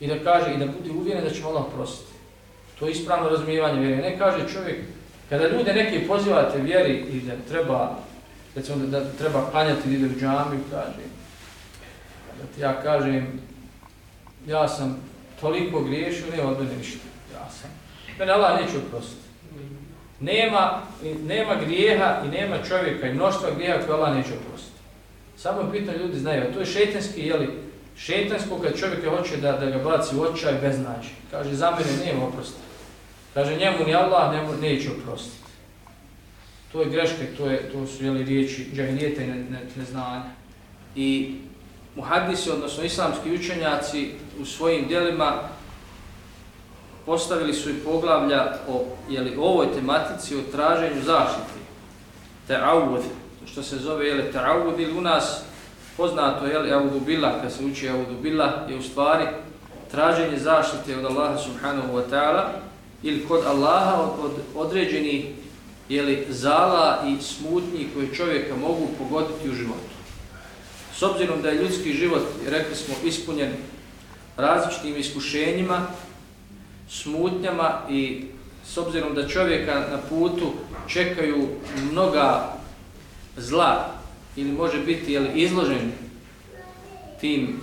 I da kaže, i da bude uvjeren da će Allah prostiti. To je ispravno razumijevanje vjere. Ne kaže čovjek, kada ljude neki pozivate vjeri i da treba, recimo da, da treba klanjati ili u džamiju, kaže, da ti ja kažem, ja sam toliko griješio, ne odbene ništa. Ja sam. Mene Allah neće oprostiti. Nema, nema grijeha i nema čovjeka i mnoštva grijeha koje Allah neće oprostiti. Samo pitanje ljudi znaju, to je šetanski, jeli, šetansko kad čovjek hoće da, da ga baci u očaj bez znači. Kaže, za mene nema oprosti. Kaže, njemu ni Allah ne, neće oprostiti. To je greška, to, je, to su jeli, riječi džahilijeta i ne, ne, neznanja. I muhadisi, odnosno islamski učenjaci u svojim dijelima postavili su i poglavlja o jeli, ovoj tematici, o traženju zaštiti. Ta'avud, što se zove jeli, ta'awud ili u nas poznato je Audubila, kad se uči Audubila, je u stvari traženje zaštite od Allaha subhanahu wa ta'ala ili kod Allaha od, od određenih jeli, zala i smutnji koje čovjeka mogu pogoditi u životu. S obzirom da je ljudski život, rekli smo, ispunjen različitim iskušenjima, smutnjama i s obzirom da čovjeka na putu čekaju mnoga zla ili može biti jel, izložen tim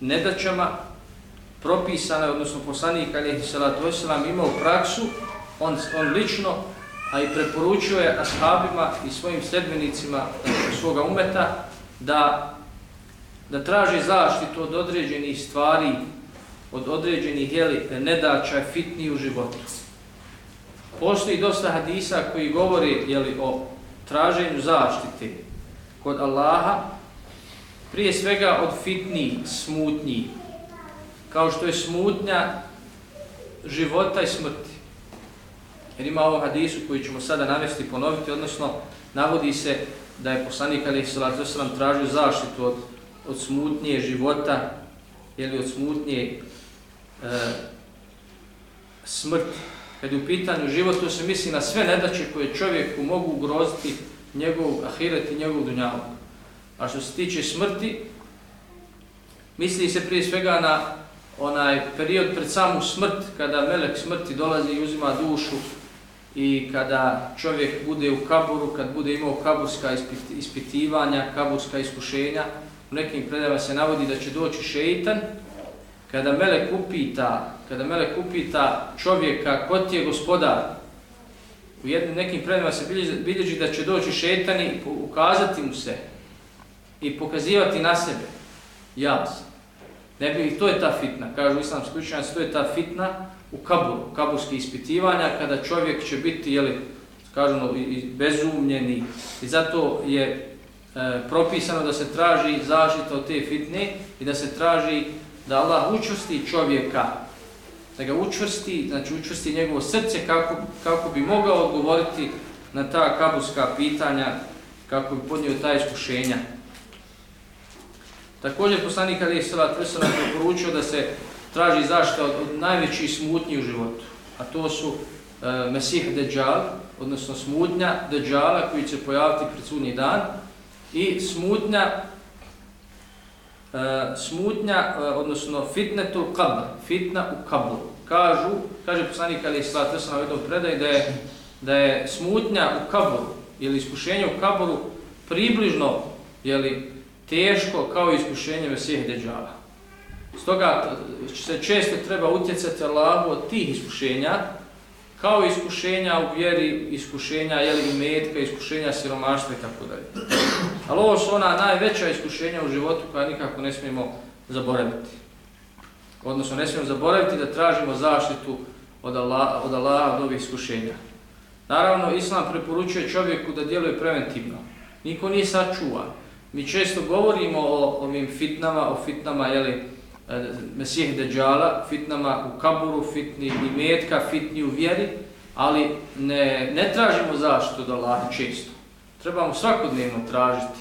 nedaćama, propisana, odnosno poslanik Alihi Salatu Veselam imao praksu, on, on lično, a i preporučuje ashabima i svojim sredbenicima znači, svoga umeta da, da traže zaštitu od određenih stvari od određenih jeli, nedača fitni u životu. Postoji dosta hadisa koji govori jeli, o traženju zaštite kod Allaha, prije svega od fitni, smutnji, kao što je smutnja života i smrti. Jer ima ovo hadisu koji ćemo sada navesti i ponoviti, odnosno navodi se da je poslanik Ali Salatu Veselam tražio zaštitu od, od smutnije života ili od smutnije e, smrti. Kad je u pitanju život, to se misli na sve nedaće koje čovjeku mogu ugroziti njegov ahiret i njegov dunjavog. A što se tiče smrti, misli se prije svega na onaj period pred samu smrt, kada melek smrti dolazi i uzima dušu i kada čovjek bude u kaburu, kad bude imao kaburska ispitivanja, kaburska iskušenja, u nekim predajama se navodi da će doći šeitan, kada melek upita, kada melek upita čovjeka ko ti je gospodar, u jednim nekim predajama se bilježi da će doći šeitan i ukazati mu se i pokazivati na sebe. Ja sam. Ne bi, to je ta fitna, kažu islamski učenjaci, to je ta fitna u kaburu, kaburski ispitivanja, kada čovjek će biti, jeli, kažemo, bezumljeni i zato je e, propisano da se traži zaštita od te fitne i da se traži da Allah učvrsti čovjeka, da ga učvrsti, znači učvrsti njegovo srce kako, kako bi mogao odgovoriti na ta kabuska pitanja, kako bi podnio ta iskušenja. Također poslanik Ali Salat Veselam preporučio poručio da se traži zaštita od, od najvećih smutnji u životu, a to su e, Mesih Dejjal, odnosno smutnja Dejjala koji će pojaviti pred sudnji dan i smutnja e, smutnja, e, odnosno fitnetul qabr, fitna u kablu. Kažu, kaže poslanik Ali slat se u jednom predaj da je, da je smutnja u kablu ili iskušenje u kablu približno, jeli, teško kao iskušenje Mesih Deđala. Stoga e, se često treba utjecati Allahu od tih iskušenja, kao iskušenja u vjeri, iskušenja jeli, metka, iskušenja siromaštva i tako dalje. Ali ovo su ona najveća iskušenja u životu koja nikako ne smijemo zaboraviti. Odnosno ne smijemo zaboraviti da tražimo zaštitu od Allaha od, Allah, od ovih iskušenja. Naravno, Islam preporučuje čovjeku da djeluje preventivno. Niko nije sačuvan. Mi često govorimo o ovim fitnama, o fitnama, jeli, eh, Mesih Deđala, fitnama u kaburu, fitni i metka, fitni u vjeri, ali ne, ne tražimo zaštitu od Allaha često. Trebamo svakodnevno tražiti.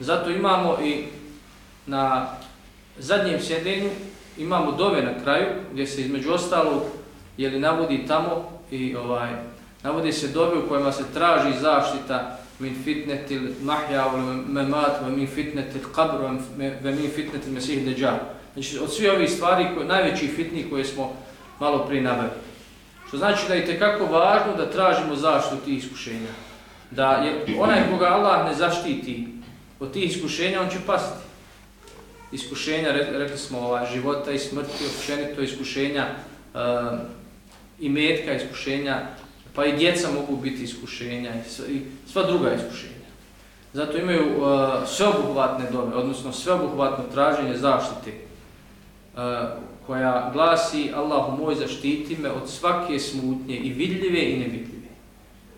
Zato imamo i na zadnjem sjedenju, imamo dove na kraju, gdje se između ostalog, jeli, navodi tamo i ovaj, navodi se dove u kojima se traži zaštita min fitnetil mahja wal mamat wa min fitnetil qabr wa min fitnetil mesih dajjal. Znači od svih ovih stvari koje najveći fitni koje smo malo prije nabavili. Što znači da je kako važno da tražimo zaštitu tih iskušenja. Da je onaj koga Allah ne zaštiti od tih iskušenja, on će pasti. Iskušenja, rekli smo, ova, života i smrti, općenito iskušenja e, i metka iskušenja pa i djeca mogu biti iskušenja i sva druga iskušenja. Zato imaju e, sveobuhvatne dove, odnosno sveobuhvatno traženje zaštite uh, koja glasi Allahu moj zaštiti me od svake smutnje i vidljive i nevidljive.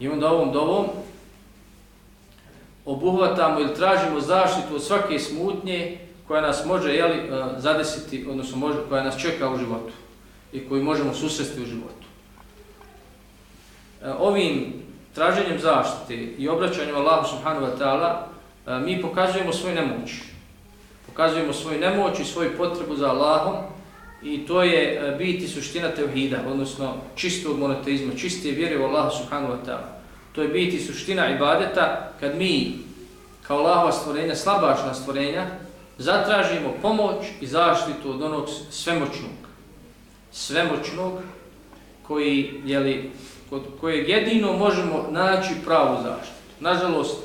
I onda ovom dovom obuhvatamo ili tražimo zaštitu od svake smutnje koja nas može jeli, e, zadesiti, odnosno može, koja nas čeka u životu i koju možemo susresti u životu. E, ovim traženjem zaštite i obraćanjem Allahu subhanahu wa ta'ala e, mi pokazujemo svoju nemoć. Pokazujemo svoju nemoć i svoju potrebu za Allahom i to je biti suština tevhida, odnosno čistog monoteizma, čistije vjere u Allahu subhanahu wa ta'ala. To je biti suština ibadeta kad mi kao Allahova stvorenja, slabašna stvorenja, zatražimo pomoć i zaštitu od onog svemoćnog. Svemoćnog koji, jeli, kod kojeg jedino možemo naći pravu zaštitu. Nažalost,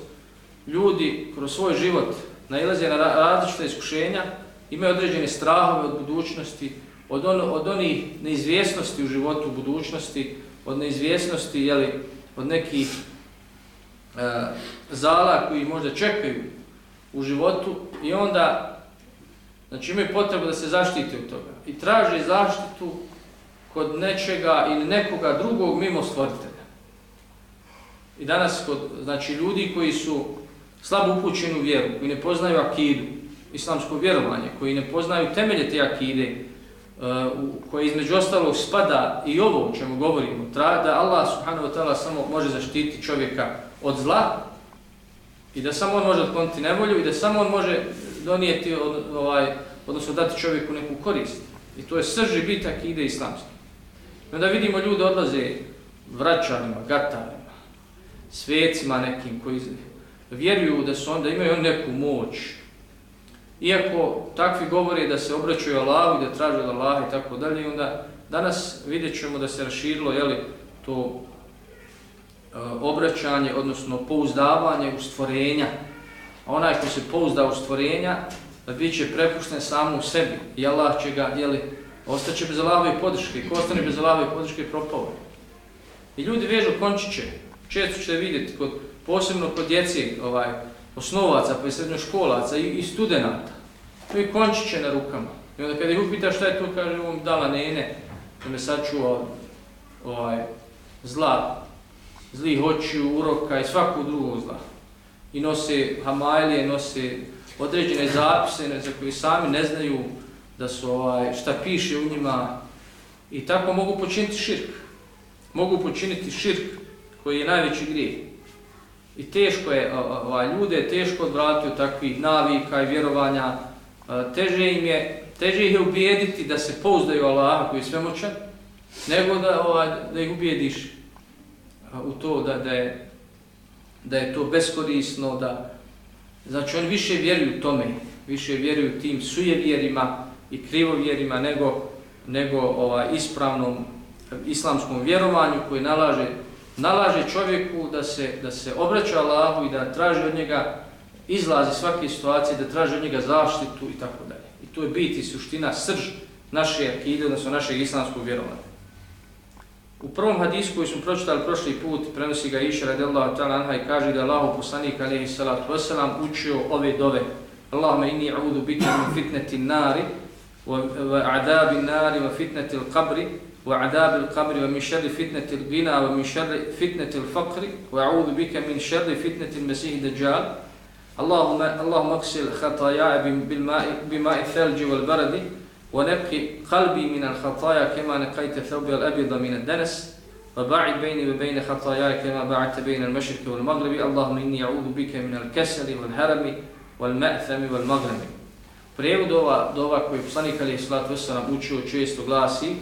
ljudi kroz svoj život nailaze na različite iskušenja, imaju određene strahove od budućnosti, od, on, od onih neizvjesnosti u životu u budućnosti, od neizvjesnosti, jeli, od nekih e, zala koji možda čekaju u životu i onda znači, imaju potrebu da se zaštite od toga i traže zaštitu kod nečega ili nekoga drugog mimo stvoritelja. I danas kod znači, ljudi koji su slabo upućeni u vjeru, koji ne poznaju akidu, islamsko vjerovanje, koji ne poznaju temelje te akide, Eh, u koje između ostalog spada i ovo o čemu govorimo, da Allah subhanahu wa ta'ala samo može zaštiti čovjeka od zla i da samo on može otkloniti nevolju i da samo on može donijeti, ovaj, odnosno dati čovjeku neku korist. I to je srži bitak ide islamski. I onda vidimo ljude odlaze vraćanima, gatarima, svecima nekim koji vjeruju da su onda imaju neku moć. Iako takvi govore da se obraćaju Allahu i da traže od Allaha i tako dalje, onda danas vidjet ćemo da se raširilo jeli, to e, obraćanje, odnosno pouzdavanje u stvorenja. A onaj ko se pouzda u stvorenja, bit će prepušten samo u sebi i Allah će ga, jeli, ostaće bez Allahove podrške. Ko ostane bez Allahove podrške, propao I ljudi vežu končiće. Često ćete vidjeti, kod, posebno kod djeci, ovaj, osnovaca, pa i srednjoškolaca i, i studenta. To je končiće na rukama. I onda kada ih upita šta je to, kaže on dala nene, da me sačuva ovaj, zla, zlih očiju, uroka i svakog drugog zla. I nose hamajlije, nose određene zapise za koje sami ne znaju da su ovaj, šta piše u njima i tako mogu počiniti širk. Mogu počiniti širk koji je najveći grijeh. I teško je, ovaj, ljude teško odvratiti od takvih navika i vjerovanja. E, teže im je, teže ih je ubijediti da se pouzdaju Allaha koji je svemoćan, nego da, ovaj, da ih ubijediš e, u to da, da, je, da je to beskorisno, da, Znači oni više vjeruju tome, više vjeruju tim sujevjerima i krivovjerima nego, nego ovaj, ispravnom islamskom vjerovanju koji nalaže, nalaže čovjeku da se, da se obraća Allahu i da traži od njega izlazi svake situacije, da traži od njega zaštitu i tako dalje. I to je biti suština, srž naše akide, odnosno našeg islamskog vjerovanja. U prvom hadisu koji smo pročitali prošli put, prenosi ga Iša radijallahu ta'ala anha i kaže da Allahu poslanik alaihi salatu wasalam učio ove dove. Allahumma inni a'udu bika min fitneti nari, wa adabi nari, wa fitneti al-qabri وعذاب القبر ومن شر فتنة الغنى ومن شر فتنة الفقر وأعوذ بك من شر فتنة المسيح الدجال. اللهم اللهم اغسل خطاياي بالماء بماء الثلج والبرد ونقي قلبي من الخطايا كما نقيت ثوبي الأبيض من الدنس. وباعد بيني وبين خطاياي كما باعدت بين المشرق والمغرب. اللهم إني أعوذ بك من الكسل والهرم والمأثم والمغرم. Prevod ova dova koju poslanik Ali Islalatu Vesalam učio često glasi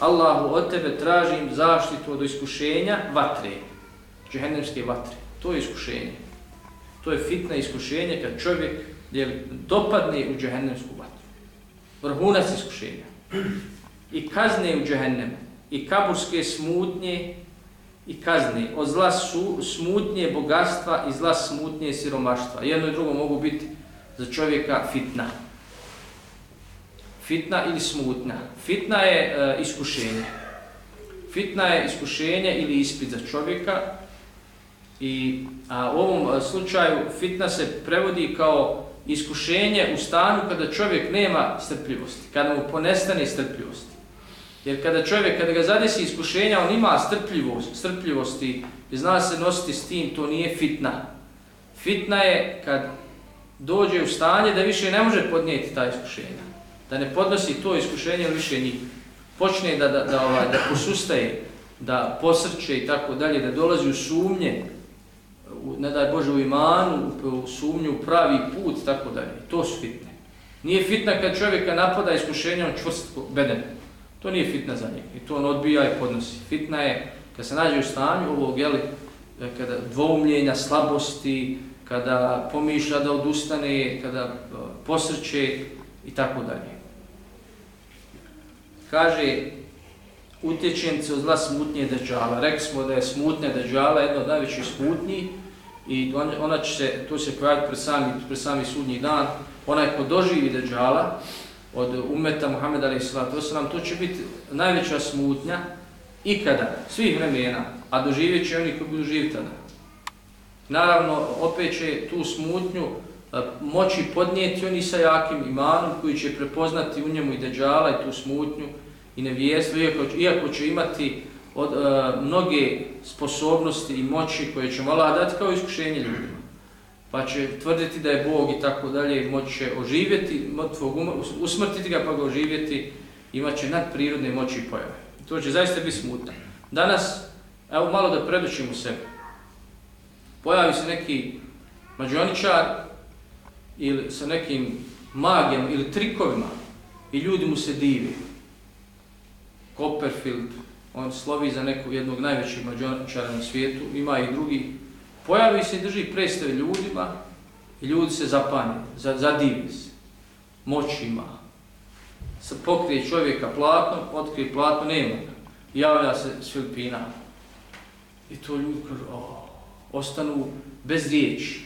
Allahu od tebe tražim zaštitu od iskušenja vatre, džehennemske vatre. To je iskušenje. To je fitna iskušenje kad čovjek dopadne u džehennemsku vatru vrhunac iskušenja. I kazne u džehennem, i kaburske smutnje, i kazne od zla su, smutnje bogatstva i zla smutnje siromaštva. Jedno i drugo mogu biti za čovjeka fitna. Fitna ili smutna. Fitna je e, iskušenje. Fitna je iskušenje ili ispit za čovjeka. I a, u ovom e, slučaju fitna se prevodi kao iskušenje u stanu kada čovjek nema strpljivosti, kada mu ponestane strpljivosti. Jer kada čovjek, kada ga zadesi iskušenja, on ima strpljivost, strpljivosti i zna se nositi s tim, to nije fitna. Fitna je kad dođe u stanje da više ne može podnijeti ta iskušenja. Da ne podnosi to iskušenje, više njih. Počne da, da, da, ovaj, da posustaje, da posrče i tako dalje, da dolazi u sumnje, ne daj Bože u imanu, u sumnju, u pravi put, tako dalje. To su fitne. Nije fitna kad čovjeka napada iskušenje, on čvrst beden. To nije fitna za njeg. I to on odbija i podnosi. Fitna je kad se nađe u stanju ovog, jeli, kada dvoumljenja, slabosti, kada pomišlja da odustane, kada posrče posrće i tako dalje. Kaže, utječen se od zla smutnje deđala. Rekli smo da je smutnja deđala jedna od najvećih smutnji i ona će se, to se pojaviti pred sami, pred sami sudnji dan. Onaj ko doživi deđala od umeta Muhammeda alaih sallatu wasalam, to će biti najveća smutnja ikada, svih vremena, a doživjet će oni koji budu živi tada. Naravno, opet će tu smutnju moći podnijeti oni sa jakim imanom koji će prepoznati u njemu i deđala i tu smutnju i nevijestvo, iako, iako će imati od, uh, mnoge sposobnosti i moći koje će Allah dati kao iskušenje ljudima. Pa će tvrditi da je Bog i tako dalje, moći će oživjeti, usmrtiti ga pa ga oživjeti imat će nadprirodne moći i pojave. To će zaista biti smutno. Danas, evo malo da predučimo se, pojavi se neki mađoničar ili sa nekim magijom ili trikovima i ljudi mu se divi. Copperfield, on slovi za nekog jednog najvećih mađoničara na svijetu, ima i drugi. Pojavi se i drži predstave ljudima i ljudi se zapanje, zadivi se, moć ima. Pokrije čovjeka platnom, otkrije platno, nema ga. Javlja se s Filipina. I to ljudi kažu, ostanu bez riječi.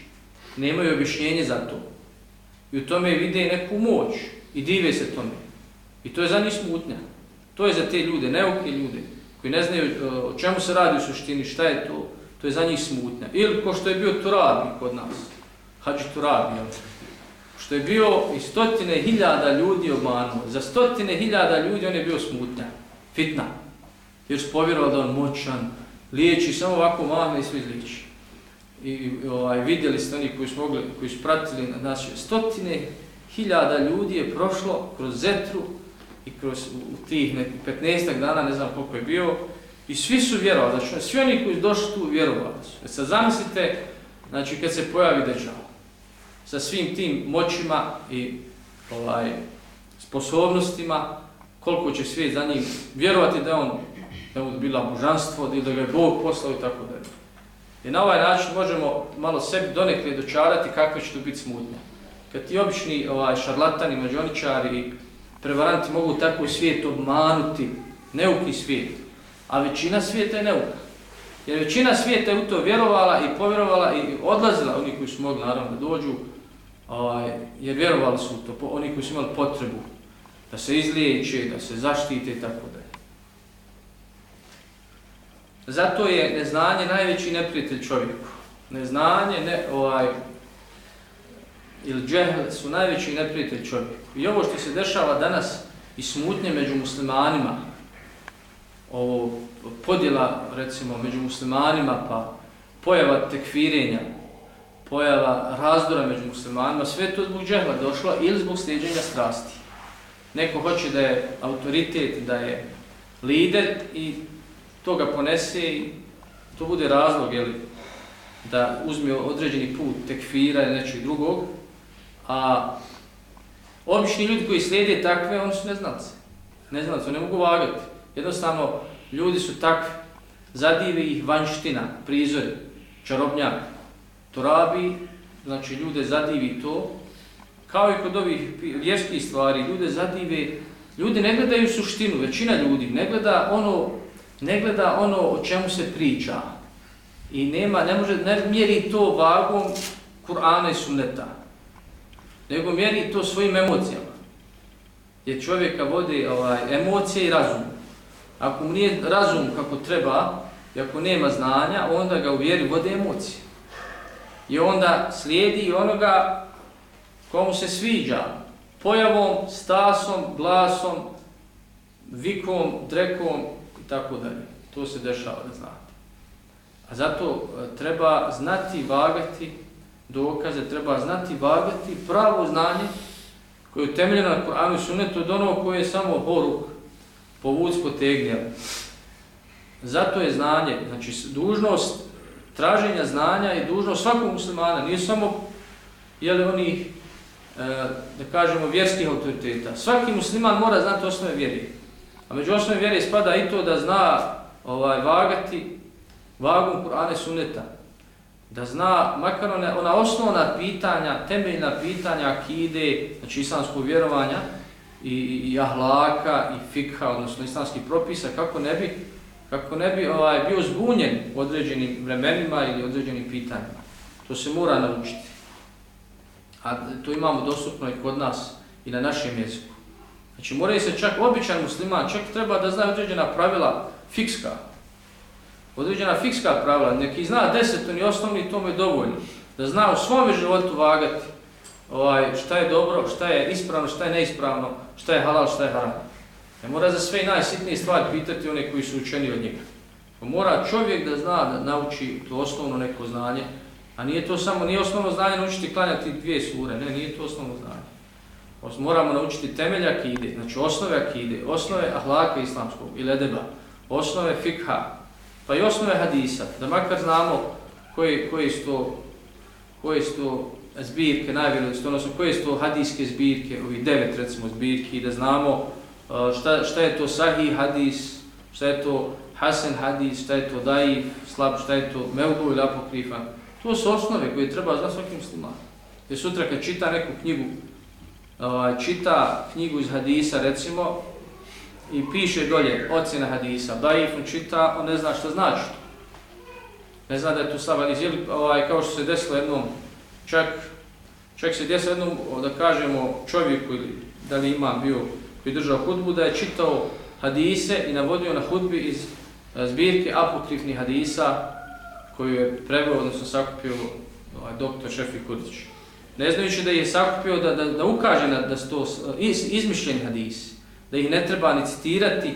Nemaju objašnjenje za to. I u tome vide neku moć i dive se tome. I to je za njih smutnja. To je za te ljude, neuke ljude, koji ne znaju e, o čemu se radi u suštini, šta je to, to je za njih smutnja. Ili ko što je bio Turabi kod nas, Hadži Turabi, što je bio i stotine hiljada ljudi obmanuo. Za stotine hiljada ljudi on je bio smutnja, fitna. Jer su povjerovali da on moćan, liječi, samo ovako mahne i svi liječi i ovaj, vidjeli ste oni koji su, mogli, koji su pratili naše stotine hiljada ljudi je prošlo kroz Zetru i kroz u tih 15 dana, ne znam koliko je bio, i svi su vjerovali, znači svi oni koji su došli tu vjerovali su. E sad zamislite, znači kad se pojavi Dejjal, sa svim tim moćima i ovaj, sposobnostima, koliko će svijet za njim vjerovati da on da je bila božanstvo, da ga je Bog poslao i tako dalje. I na ovaj način možemo malo sebi donekle dočarati kakve će to biti smutnje. Kad ti obični ovaj, šarlatani, mađoničari i prevaranti mogu tako svijet obmanuti, neuki svijet, a većina svijeta je neuka. Jer većina svijeta je u to vjerovala i povjerovala i odlazila, oni koji su mogli naravno dođu, ovaj, jer vjerovali su to, oni koji su imali potrebu da se izliječe, da se zaštite i tako da. Zato je neznanje najveći neprijatelj čovjeku. Neznanje, ne, ovaj, ili džehl su najveći neprijatelj čovjeku. I ovo što se dešava danas i smutnje među muslimanima, ovo podjela recimo među muslimanima, pa pojava tekfirenja, pojava razdora među muslimanima, sve to zbog džehla došlo ili zbog sljeđenja strasti. Neko hoće da je autoritet, da je lider i to ga ponese i to bude razlog jeli, da uzme određeni put tekfira ili nečeg drugog, a obični ljudi koji slijede takve, oni su neznalci. Neznalci, oni ne mogu vagati. Jednostavno, ljudi su takvi, zadive ih vanština, prizori, čarobnjak, to rabi, znači ljude zadivi to, kao i kod ovih vjerskih stvari, ljude zadive, ljudi ne gledaju suštinu, većina ljudi ne gleda ono ne gleda ono o čemu se priča i nema, ne može, ne mjeri to vagom Kur'ana i Sunneta, nego mjeri to svojim emocijama. Jer čovjeka vodi ovaj, emocije i razum. Ako mu nije razum kako treba, i ako nema znanja, onda ga u vjeri vode emocije. I onda slijedi onoga komu se sviđa, pojavom, stasom, glasom, vikom, drekom, tako dalje. To se dešava da znate. A zato e, treba znati vagati dokaze, treba znati vagati pravo znanje koje je temeljeno na Koranu i Sunnetu od onog koje je samo horuk, povuc, potegnja. Zato je znanje, znači dužnost traženja znanja i dužnost svakog muslimana, nije samo jeli oni, e, da kažemo, vjerskih autoriteta. Svaki musliman mora znati osnove vjerije. A među osnovim vjere spada i to da zna ovaj vagati vagom Kur'ana i Da zna makar one, ona osnovna pitanja, temeljna pitanja akide, znači islamskog vjerovanja i, i ahlaka i fikha, odnosno islamskih propisa, kako ne bi, kako ne bi ovaj, bio zbunjen u određenim vremenima ili određenim pitanjima. To se mora naučiti. A to imamo dostupno i kod nas i na našem jeziku. Znači mora se čak običan musliman, čak treba da zna određena pravila fikska. Određena fikska pravila, neki zna deseton i osnovni, to je dovoljno. Da zna u svome životu vagati ovaj, šta je dobro, šta je ispravno, šta je neispravno, šta je halal, šta je haram. Ne mora za sve najsitnije stvari pitati one koji su učeni od njega. Mora čovjek da zna, da nauči to osnovno neko znanje, a nije to samo, nije osnovno znanje naučiti klanjati dvije sure, ne, nije to osnovno znanje. Znači, moramo naučiti temelja akide, znači osnove akide, osnove ahlaka islamskog ili edeba, osnove fikha, pa i osnove hadisa, da makar znamo koji, koji su to, koji su to zbirke, najvjerovatno, odnosno koje su to hadijske zbirke, ovi devet recimo zbirki, da znamo uh, šta, šta je to sahih hadis, šta je to hasen hadis, šta je to daif, slab, šta je to meudu ili apokrifan. To su osnove koje treba znati svaki musliman. Jer sutra kad čita neku knjigu, Ovaj, čita knjigu iz hadisa recimo i piše dolje ocjena hadisa, daif on čita, on ne zna što znači to. Ne zna da je to slab hadis, ovaj, kao što se desilo jednom čak, čak se desilo jednom, da kažemo, čovjeku ili da li ima bio koji držao hudbu, da je čitao hadise i navodio na hudbi iz eh, zbirke apokrifnih hadisa koju je preveo, odnosno sakupio ovaj, doktor Šefi Kurdić. Ne znajući da je sakupio da, da, da ukaže na, da su to e, iz, izmišljeni hadisi, da ih ne treba ni citirati,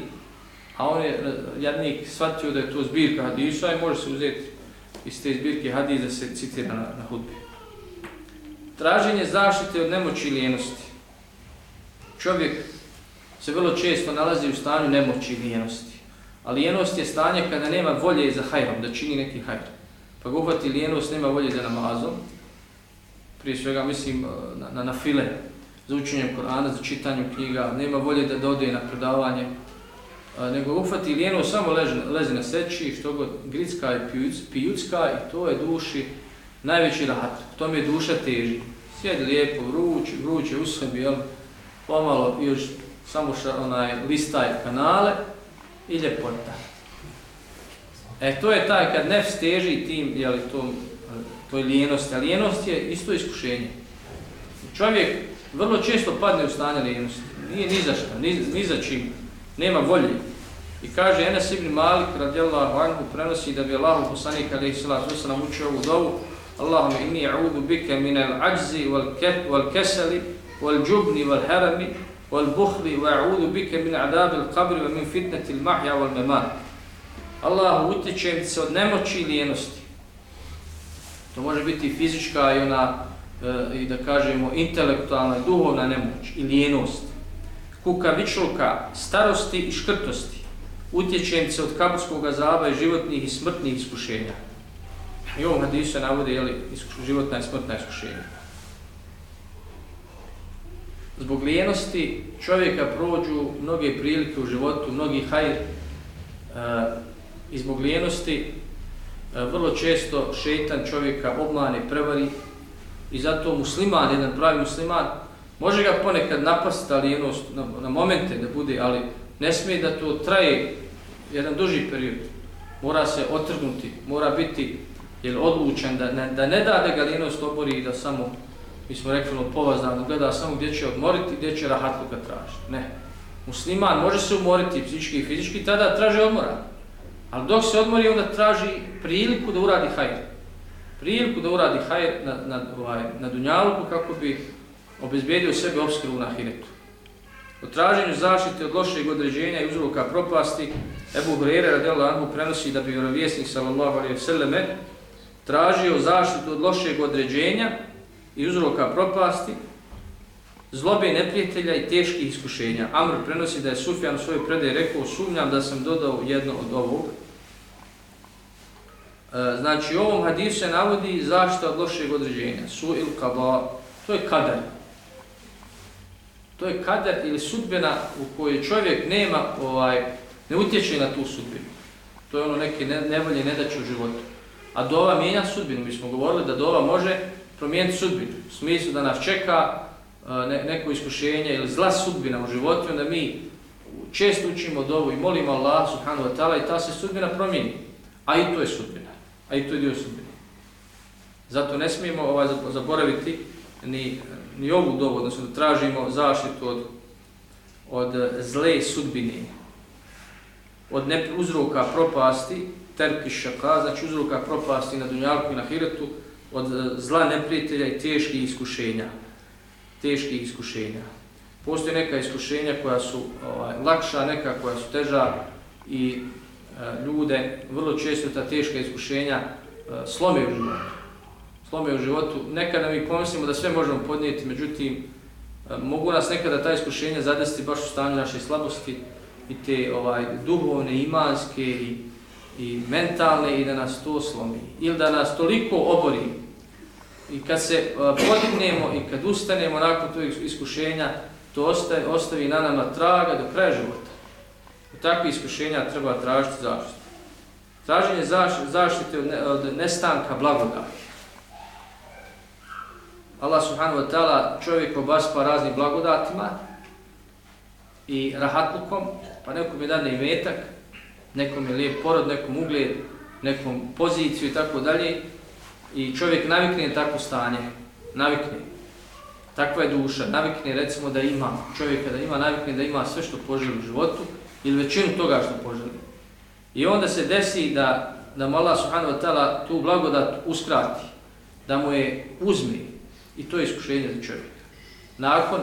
a on je e, jadnik jednik shvatio da je to zbirka hadisa i može se uzeti iz te zbirke hadisa da se citira na, na hudbi. Traženje zaštite od nemoći i lijenosti. Čovjek se vrlo često nalazi u stanju nemoći i lijenosti. A lijenost je stanje kada nema volje za hajrom, da čini neki hajr. Pa ga uhvati lijenost, nema volje za namazom. Prije svega mislim e, na, na, na file, za učenjem Korana, za čitanjem knjiga. Nema volje da dode na predavanje. A, nego uhvati lijeno, samo leži, lezi na seći, što god gritska i pijucka i to je duši najveći rahat. To mi je duša teži. Sjedi lijepo, vruć, vruće u sebi, jel? pomalo još samo ša, onaj listaj kanale i ljepota. E, to je taj kad nef steži tim, jel, to, to je lijenost, a lijenost je isto iskušenje. Čovjek vrlo često padne u stanje lijenosti, nije ni za šta, ni, ni za čim, nema volje. I kaže Enes ibn Malik radijallahu anhu prenosi da bi Allahu poslanik alejhi salatu vesselam učio ovu dovu Allahumma inni a'udhu bika min al-'ajzi wal-kasali wal-jubni wal-harami wal-bukhli wa a'udhu bika min 'adab al-qabr wa min fitnati al-mahya wal-mamat. Allah utičem se od nemoći i lijenosti. To može biti fizička i ona e, i da kažemo intelektualna i duhovna nemoć i lijenost. Kukavičluka, starosti i škrtosti. Utječem se od kaburskog azaba i životnih i smrtnih iskušenja. I ovom hadisu se navode jeli, životna i smrtna iskušenja. Zbog lijenosti čovjeka prođu mnoge prilike u životu, mnogi hajr. E, I zbog lijenosti E, vrlo često šetan čovjeka obmane, prevari. I zato musliman, jedan pravi musliman, može ga ponekad napasti ali jedno, na, na momente da bude, ali ne smije da to traje jedan duži period. Mora se otrgnuti, mora biti jel, odlučen da ne, da ne da da ga lijenost obori i da samo, mi smo rekli ono, od povazna, gleda samo gdje će odmoriti, gdje će rahatluka tražiti. Ne. Musliman može se umoriti psihički i fizički, tada traže odmora. Ali dok se odmori, onda traži priliku da uradi hajr. Priliku da uradi hajr na, na, ovaj, na dunjaluku kako bi obezbijedio sebe obskrbu na hiretu. O traženju zaštite od lošeg određenja i uzroka propasti, Ebu Hurere radijallahu anhu prenosi da bi vjerovjesnik sallallahu alaihi vseleme tražio zaštitu od lošeg određenja i uzroka propasti, zlobe neprijatelja i teških iskušenja. Amr prenosi da je Sufjan u svojoj predaj rekao, sumnjam da sam dodao jedno od ovog. E, znači, u ovom hadisu se navodi zaštita od lošeg određenja. Su il kada, to je kader. To je kader ili sudbena u kojoj čovjek nema, ovaj, ne utječe na tu sudbinu. To je ono neke nevolje, nedaće u životu. A dova mijenja sudbinu. Mi smo govorili da dova može promijeniti sudbinu. U smislu da nas čeka e, ne, neko iskušenje ili zla sudbina u životu, onda mi često učimo dovu i molimo Allah subhanahu wa ta'ala i ta se sudbina promijeni. A i to je sudbina. A i to je dio sudbine. Zato ne smijemo ovaj zaboraviti ni, ni ovu dobu, odnosno da tražimo zaštitu od, od zle sudbine, od uzroka propasti, terki šaka, znači uzroka propasti na dunjalku i na hiretu od e, zla neprijatelja i teških iskušenja. Teških iskušenja. Postoje neka iskušenja koja su ovaj, lakša, neka koja su teža i E, ljude vrlo često ta teška iskušenja e, slome u životu. Slome u životu. Nekada mi pomislimo da sve možemo podnijeti, međutim, e, mogu nas nekada ta iskušenja zadesti baš u stanju naše slabosti i te ovaj duhovne, imanske i, i mentalne i da nas to slomi. Ili da nas toliko obori i kad se podignemo i kad ustanemo nakon tog iskušenja, to ostavi, ostavi na nama traga do kraja života. U takve iskušenja treba tražiti zaštitu. Traženje zaštite od, ne, od nestanka blagodati. Allah subhanahu wa ta'ala čovjek obaspa raznim blagodatima i rahatlukom, pa nekom je dan i metak, nekom je lijep porod, nekom ugled, nekom poziciju i tako dalje. I čovjek navikne takvo stanje, navikne. Takva je duša, navikne recimo da ima čovjeka, da ima navikne da ima sve što poželi u životu ili većinu toga što poželi. I onda se desi da, da mu Allah subhanahu wa ta'ala tu blagodat uskrati, da mu je uzme i to je iskušenje za čovjeka. Nakon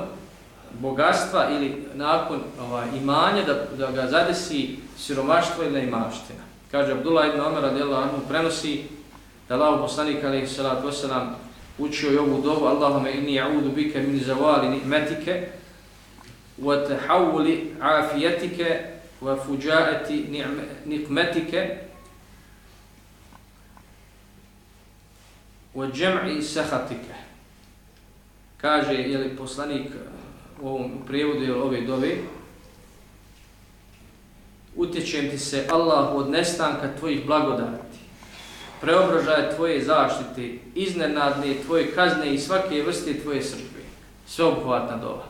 bogatstva ili nakon ovaj, imanja da, da ga zadesi siromaštvo ili neimaština. Kaže Abdullah ibn Omer radijallahu anhu prenosi da Allah poslanik alejhi salatu vesselam učio je ovu dovu Allahumma inni a'udu bika min zawali ni'matike wa عافيتك وفجاءة wa وجمع سخطك wa jam'i kaže je li poslanik eh, u ovom prijevodu ove dove? Utječem ti se Allah od nestanka tvojih blagodati preobražaje tvoje zaštite iznenadne tvoje kazne i svake vrste tvoje srđbe sveobuhvatna dova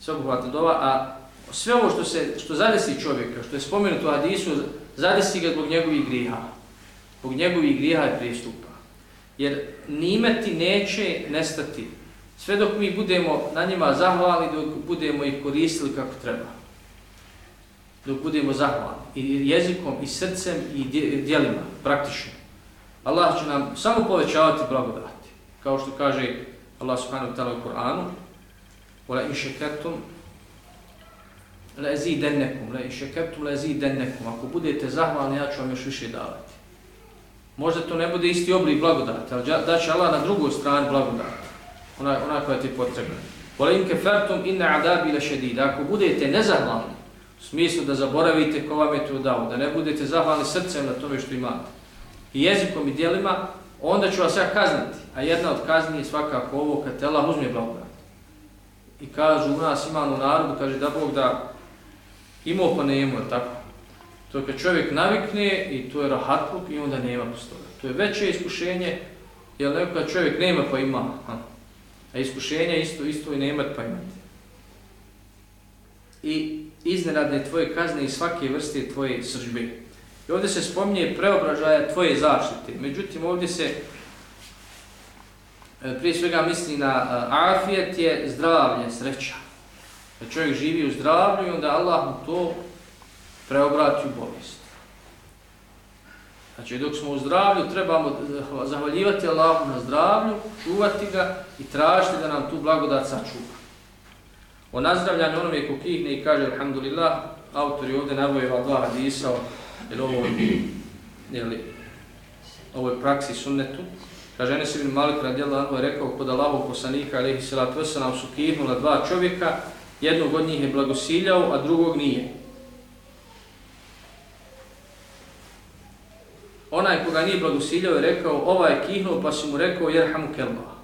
sveobuhvatna dova a sve ovo što se što zadesi čovjeka što je spomenuto u hadisu zadesi ga zbog njegovih griha zbog njegovih griha i pristupa jer nimeti neće nestati Sve dok mi budemo na njima zahvalni, dok budemo ih koristili kako treba. Dok budemo zahvalni. I jezikom, i srcem, i dijelima, praktično. Allah će nam samo povećavati blagodati. Kao što kaže Allah subhanahu wa ta'ala u ولا ان شكرتم la لا šekertum شكرتم لازيدنكم ako budete zahvalni ja ću vam još više davati. Možda to ne bude isti oblik blagodati al da će Allah na drugoj strani blagodat ona ona koja ti potrebna. In kefertum inna adabi la لشديد ako budete nezahvalni u smislu da zaboravite ko vam je to dao da ne budete zahvalni srcem na tome što imate i jezikom i djelima onda ću vas ja kazniti. A jedna od kazni je svakako ovo kad te Allah uzme blagodat. I kažu u nas imamo u narodu, kaže da Bog da imao pa ne imao, tako. To je kad čovjek navikne i to je rahatluk i onda nema postoga. To je veće iskušenje, jer neko kad čovjek nema pa ima. Ha. A iskušenje isto isto i nemat pa imati. I iznenadne tvoje kazne i svake vrste tvoje sržbe. I ovdje se spominje preobražaja tvoje zaštite. Međutim, ovdje se E, prije svega misli na e, afijet je zdravlje, sreća. Da čovjek živi u zdravlju i onda Allah mu to preobrati u bolest. Znači, dok smo u zdravlju, trebamo zahvaljivati Allahu na zdravlju, čuvati ga i tražiti da nam tu blagodat sačuva. O nazdravljanju onome ko kihne i kaže Alhamdulillah, autor je ovdje navojeva dva hadisa, jer ovo je ovoj praksi sunnetu. Kaže, Enes ibn Malik radijallahu Anhu je rekao kod Allahov poslanika, alejhi salatu vesselam su kihnula dva čovjeka, jednog od njih je blagosiljao, a drugog nije. onaj koga nije blagosiljao je rekao, ovaj je kihnuo, pa si mu rekao, jerhamu kelma.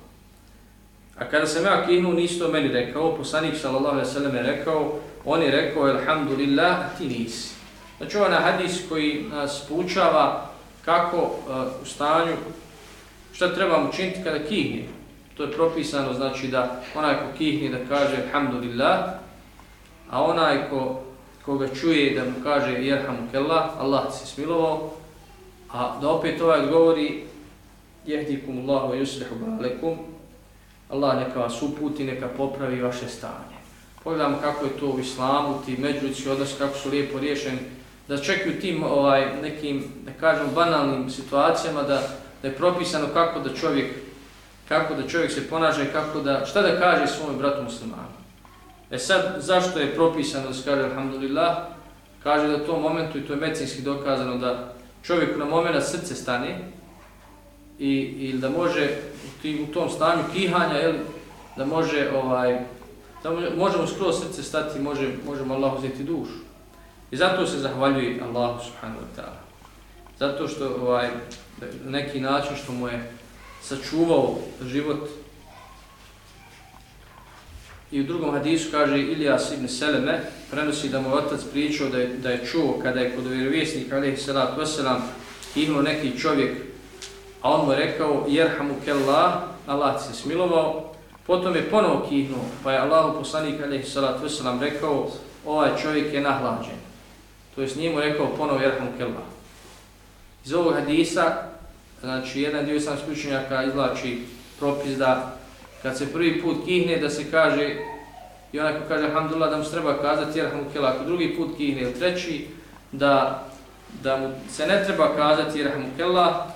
A kada sam ja kihnuo, nisi to meni rekao, poslanik sallallahu alaihi sallam je rekao, on je rekao, elhamdulillah, a ti nisi. Znači ovaj hadis koji nas poučava kako uh, u stanju, šta trebamo učiniti kada kihne. To je propisano, znači da onaj ko kihne da kaže alhamdulillah, a onaj ko koga čuje da mu kaže Jerhamukallah, Allah se smilovao, A da opet ovaj odgovori jehdikum Allahu wa yuslihu ba'alekum, Allah neka vas uputi, neka popravi vaše stanje. Pogledamo kako je to u islamu, ti međuljudski odnosi, kako su lijepo riješeni, da čekaju tim ovaj, nekim, da kažem, banalnim situacijama, da, da je propisano kako da čovjek kako da čovjek se ponaša i kako da, šta da kaže svom bratu muslimanu. E sad, zašto je propisano da se kaže alhamdulillah? Kaže da u tom momentu, i to je medicinski dokazano, da čovjeku na momena srce stane i ili da može u, tim, u tom stanju kihanja ili da može ovaj da možemo skroz srce stati, može, možemo Allahu uzeti dušu. I zato se zahvaljuje Allahu subhanahu wa ta'ala. Zato što ovaj, neki način što mu je sačuvao život I u drugom hadisu kaže Ilijas ibn Seleme, prenosi da mu otac pričao da je, da je čuo kada je kod vjerovjesnika alaihi salatu wasalam imao neki čovjek, a on mu rekao Jerhamu kellah, Allah se smilovao, potom je ponovo kihnuo, pa je Allah poslanik alaihi salatu wasalam rekao ovaj čovjek je nahlađen. To je s njemu rekao ponovo Jerhamu kellah. Iz ovog hadisa, znači jedan dio sam skučenjaka izlači propis da kad se prvi put kihne da se kaže i onaj ko kaže alhamdulillah da mu treba kazati jerhamukela, ako drugi put kihne ili treći da, da mu se ne treba kazati jerhamukela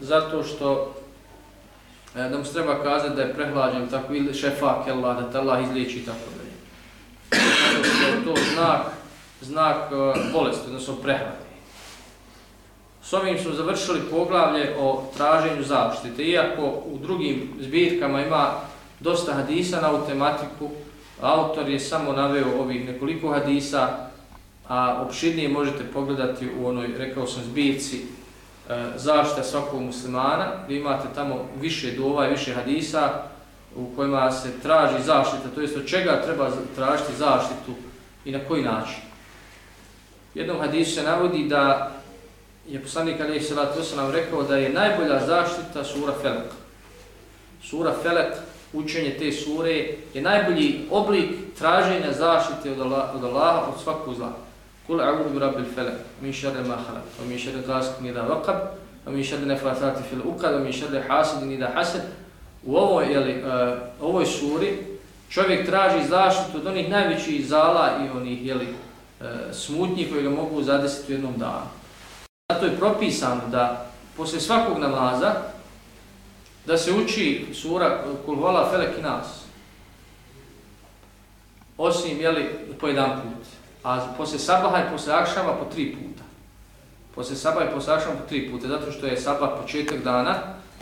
zato što e, da mu treba kazati da je prehlađen tako ili šefa da te Allah izliječi tako dalje. je. To je to znak, znak e, bolesti, odnosno prehlade. S ovim smo završili poglavlje o traženju zaštite. Iako u drugim zbirkama ima dosta hadisa na ovu tematiku, autor je samo naveo ovih nekoliko hadisa, a opširnije možete pogledati u onoj, rekao sam, zbirci e, zaštita svakog muslimana. Vi imate tamo više dova i više hadisa u kojima se traži zaštita, to jest od čega treba tražiti zaštitu i na koji način. Jednom hadisu se navodi da je poslanik Ali salatu vesselam rekao da je najbolja zaštita sura Felak. Sura Felak, učenje te sure je najbolji oblik traženja zaštite od Allaha od, Allaha, od svakog zla. Kul a'udhu bi rabbil falaq min sharri ma khalaq wa min sharri ghasiqin idha waqab wa min sharri nafathati fil 'uqad wa min sharri hasidin idha hasad. U ovoj je li uh, ovoj suri čovjek traži zaštitu od onih najvećih zala i onih je li uh, smutnji koji ga mogu zadesiti u jednom danu. Zato je propisano da posle svakog namaza da se uči sura Kulvala Felek i Nas. Osim, jeli, po jedan put. A posle sabaha i posle akšama po tri puta. Posle sabaha i posle akšama po tri puta. Zato što je sabah početak dana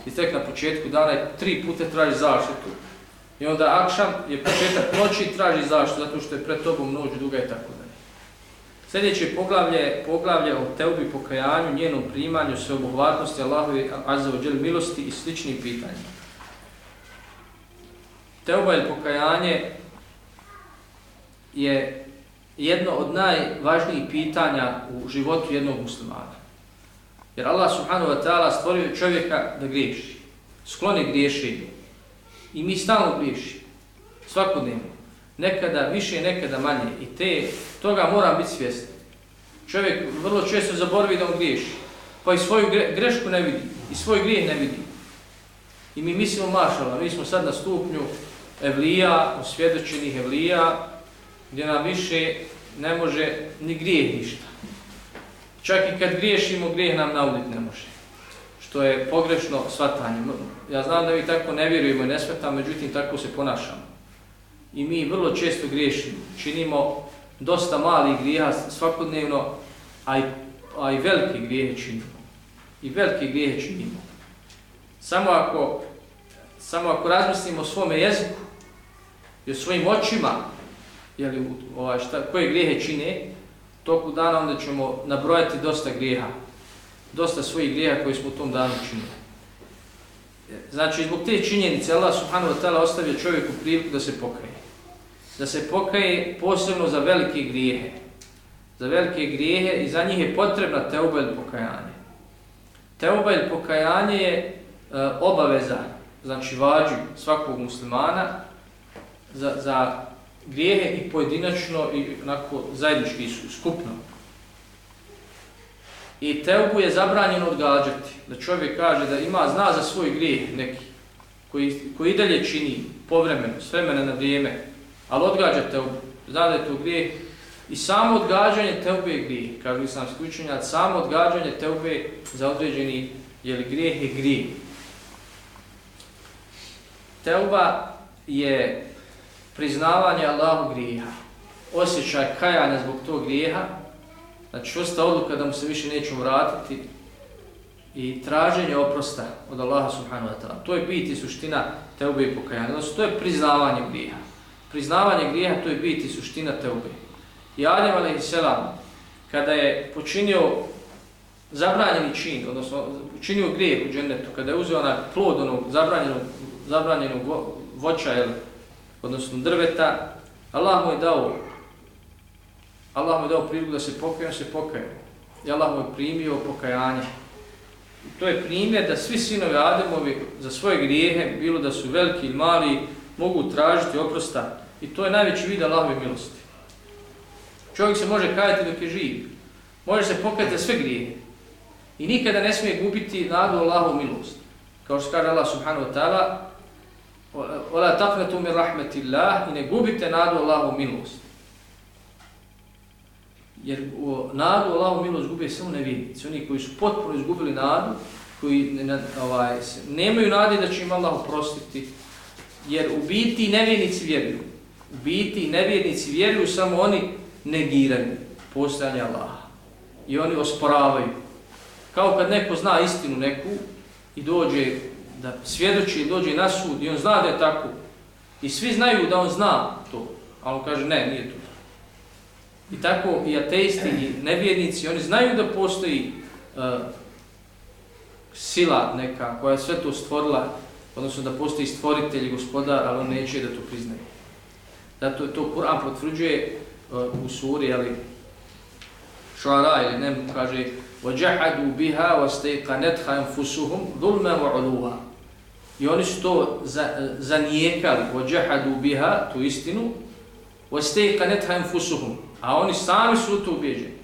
i tek na početku dana je tri puta traži zaštitu. I onda akšam je početak noći i traži zaštitu zato što je pred tobom noć duga i tako. Sljedeće poglavlje, poglavlje o teubi pokajanju, njenom primanju, sveobuhvatnosti, Allahove azzavadžel milosti i sličnim pitanjima. Teuba ili pokajanje je jedno od najvažnijih pitanja u životu jednog muslimana. Jer Allah subhanahu wa ta'ala stvorio čovjeka da griješi, skloni griješenju. I mi stalno griješi, svakodnevno nekada više, nekada manje. I te, toga moram biti svjesni. Čovjek vrlo često zaboravi da on griješi. Pa i svoju grešku ne vidi. I svoj grijeh ne vidi. I mi mislimo mašala, mi smo sad na stupnju evlija, osvjedočenih evlija, gdje nam više ne može ni grijeh ništa. Čak i kad griješimo, grijeh nam naudit ne može. Što je pogrešno svatanje. Ja znam da vi tako ne vjerujemo i ne svatam, međutim tako se ponašamo i mi vrlo često griješimo. Činimo dosta malih grijeha svakodnevno, a i, a i velike grijehe činimo. I velike grijehe činimo. Samo ako, samo ako razmislimo o svome jeziku i o svojim očima, jeli, ovaj, šta, koje grijehe čine, toku dana onda ćemo nabrojati dosta grijeha. Dosta svojih grijeha koji smo u tom danu činili. Znači, zbog te činjenice Allah subhanahu wa ta'ala ostavio čovjeku priliku da se pokaje da se pokaje posebno za velike grijehe. Za velike grijehe i za njih je potrebna teuba ili pokajanje. Teuba ili pokajanje je e, obaveza, znači vađu svakog muslimana za, za grijehe i pojedinačno i onako zajednički skupno. I teubu je zabranjeno odgađati, da čovjek kaže da ima zna za svoj grijeh neki, koji, koji i dalje čini povremeno, s vremena na vrijeme, Ali odgađa teubu. Zna da je to grijeh. I samo odgađanje teube je grijeh. Kako li sam samo odgađanje teube za određeni je li grijeh je grijeh. Teuba je priznavanje Allahu grijeha. Osjećaj kajanja zbog tog grijeha. Znači čvrsta odluka da mu se više neću vratiti. I traženje oprosta od Allaha subhanahu wa ta'ala. To je biti suština teube i pokajanja. Znači to je priznavanje grijeha. priznavanje grijeha, to je biti suština teube. I Adem a.s. kada je počinio zabranjeni čin, odnosno učinio grijeh u džennetu, kada je uzeo na plod onog zabranjenog, zabranjenog voća, jel, odnosno drveta, Allah mu je dao Allah mu je dao priliku da se pokaje, se pokaje. I Allah mu je primio pokajanje. I to je primjer da svi sinovi Ademovi za svoje grijehe, bilo da su veliki ili mali, mogu tražiti oprosta. I to je najveći vid Allahove milosti. Čovjek se može kajati dok je živ. Može se pokajati sve grijehe. I nikada ne smije gubiti nadu Allahovu milost. Kao što kaže Allah subhanahu wa ta'ala, Ola taqnatu min rahmetillah i ne gubite nadu Allahovu milost. Jer o, nadu Allahu milost gube samo nevidnici, Oni koji su potpuno izgubili nadu, koji ne, ovaj, nemaju nade da će im Allah oprostiti. Jer u biti nevjernici vjeruju. U biti nevjernici vjeruju, samo oni negiraju postojanje Allaha. I oni osporavaju. Kao kad neko zna istinu neku i dođe da svjedoči, dođe na sud i on zna da je tako. I svi znaju da on zna to. A on kaže ne, nije to. I tako i ateisti i nevjednici, oni znaju da postoji uh, sila neka koja je sve to stvorila, odnosno da postoji stvoritelj i gospodar, ali on neće da to priznaje. Zato to Kur'an potvrđuje uh, u suri, ali šuara ili ne, kaže وَجَحَدُوا بِهَا وَسْتَيْقَنَتْهَا انفُسُهُمْ ظُلْمًا وَعُلُوهَا I oni su to zanijekali, وَجَحَدُوا بِهَا, tu istinu, وَسْتَيْقَنَتْهَا انفُسُهُمْ a oni sami su u to ubijeđeni.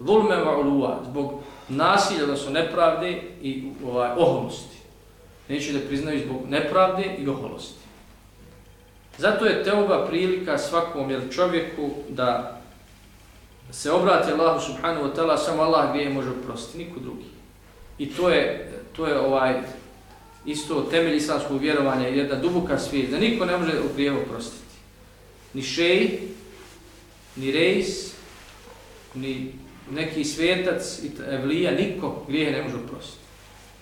Vulme va'ulua, zbog nasilja, odnosno nepravde i ovaj, oholosti. Neće da priznaju zbog nepravde i oholosti. Zato je teoba prilika svakom jel, čovjeku da se obrati Allahu subhanahu wa ta'ala, samo Allah gdje je može oprostiti, niko drugi. I to je, to je ovaj isto temelj islamskog vjerovanja, jedna duboka svijet, da niko ne može u grijevu oprostiti. Ni šeji, ni rejs, ni neki svetac, evlija, niko grije ne može oprostiti.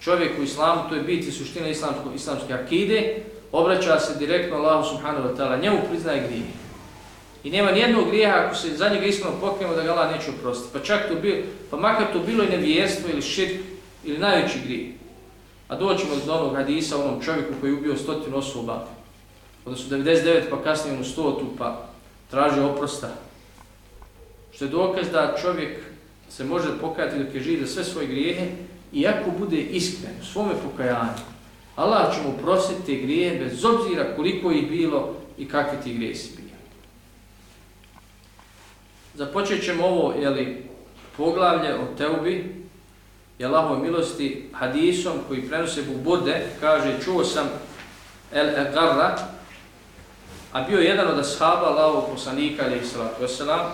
Čovjek u islamu, to je biti suština islamsko, islamske akide, obraća se direktno Allahu subhanahu wa ta'ala, njemu priznaje grije. I nema nijednog grijeha ako se za njega iskreno pokrijemo da ga Allah neće oprostiti. Pa čak to bilo, pa makar to bilo i nevijestvo ili širk ili najveći grijeh. A doćemo do onog hadisa onom čovjeku koji je ubio stotinu osoba. Odnosno 99 pa kasnije u stotu pa traži oprosta. Što je dokaz da čovjek se može pokajati dok je živ za sve svoje grijehe i ako bude iskren u svome pokajanju, Allah će mu prositi grijehe bez obzira koliko ih bilo i kakvi ti grijesi bio. Započet ćemo ovo jeli, poglavlje o Teubi i Allahove milosti hadisom koji prenose Bubode, kaže čuo sam El Egarra, a bio jedan od ashaba Allahov poslanika alaihi salatu wasalam,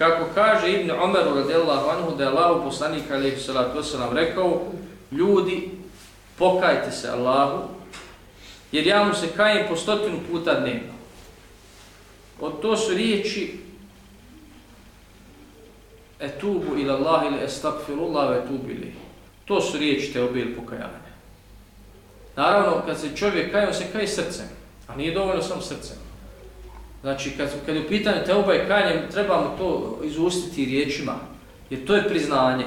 kako kaže Ibn Omer radijallahu anhu da je Allahu poslanik alaihi salatu wasalam rekao, ljudi, pokajte se Allahu, jer ja mu se kajem po stotinu puta dnevno. Od to su riječi etubu ila Allah ili estakfirullah ve etubu ili. To su riječi te obil pokajanja. Naravno, kad se čovjek kaje, on se kaje srcem, a nije dovoljno samo srcem. Znači, kad, kad je u pitanju teuba i kajanje, trebamo to izustiti riječima, jer to je priznanje.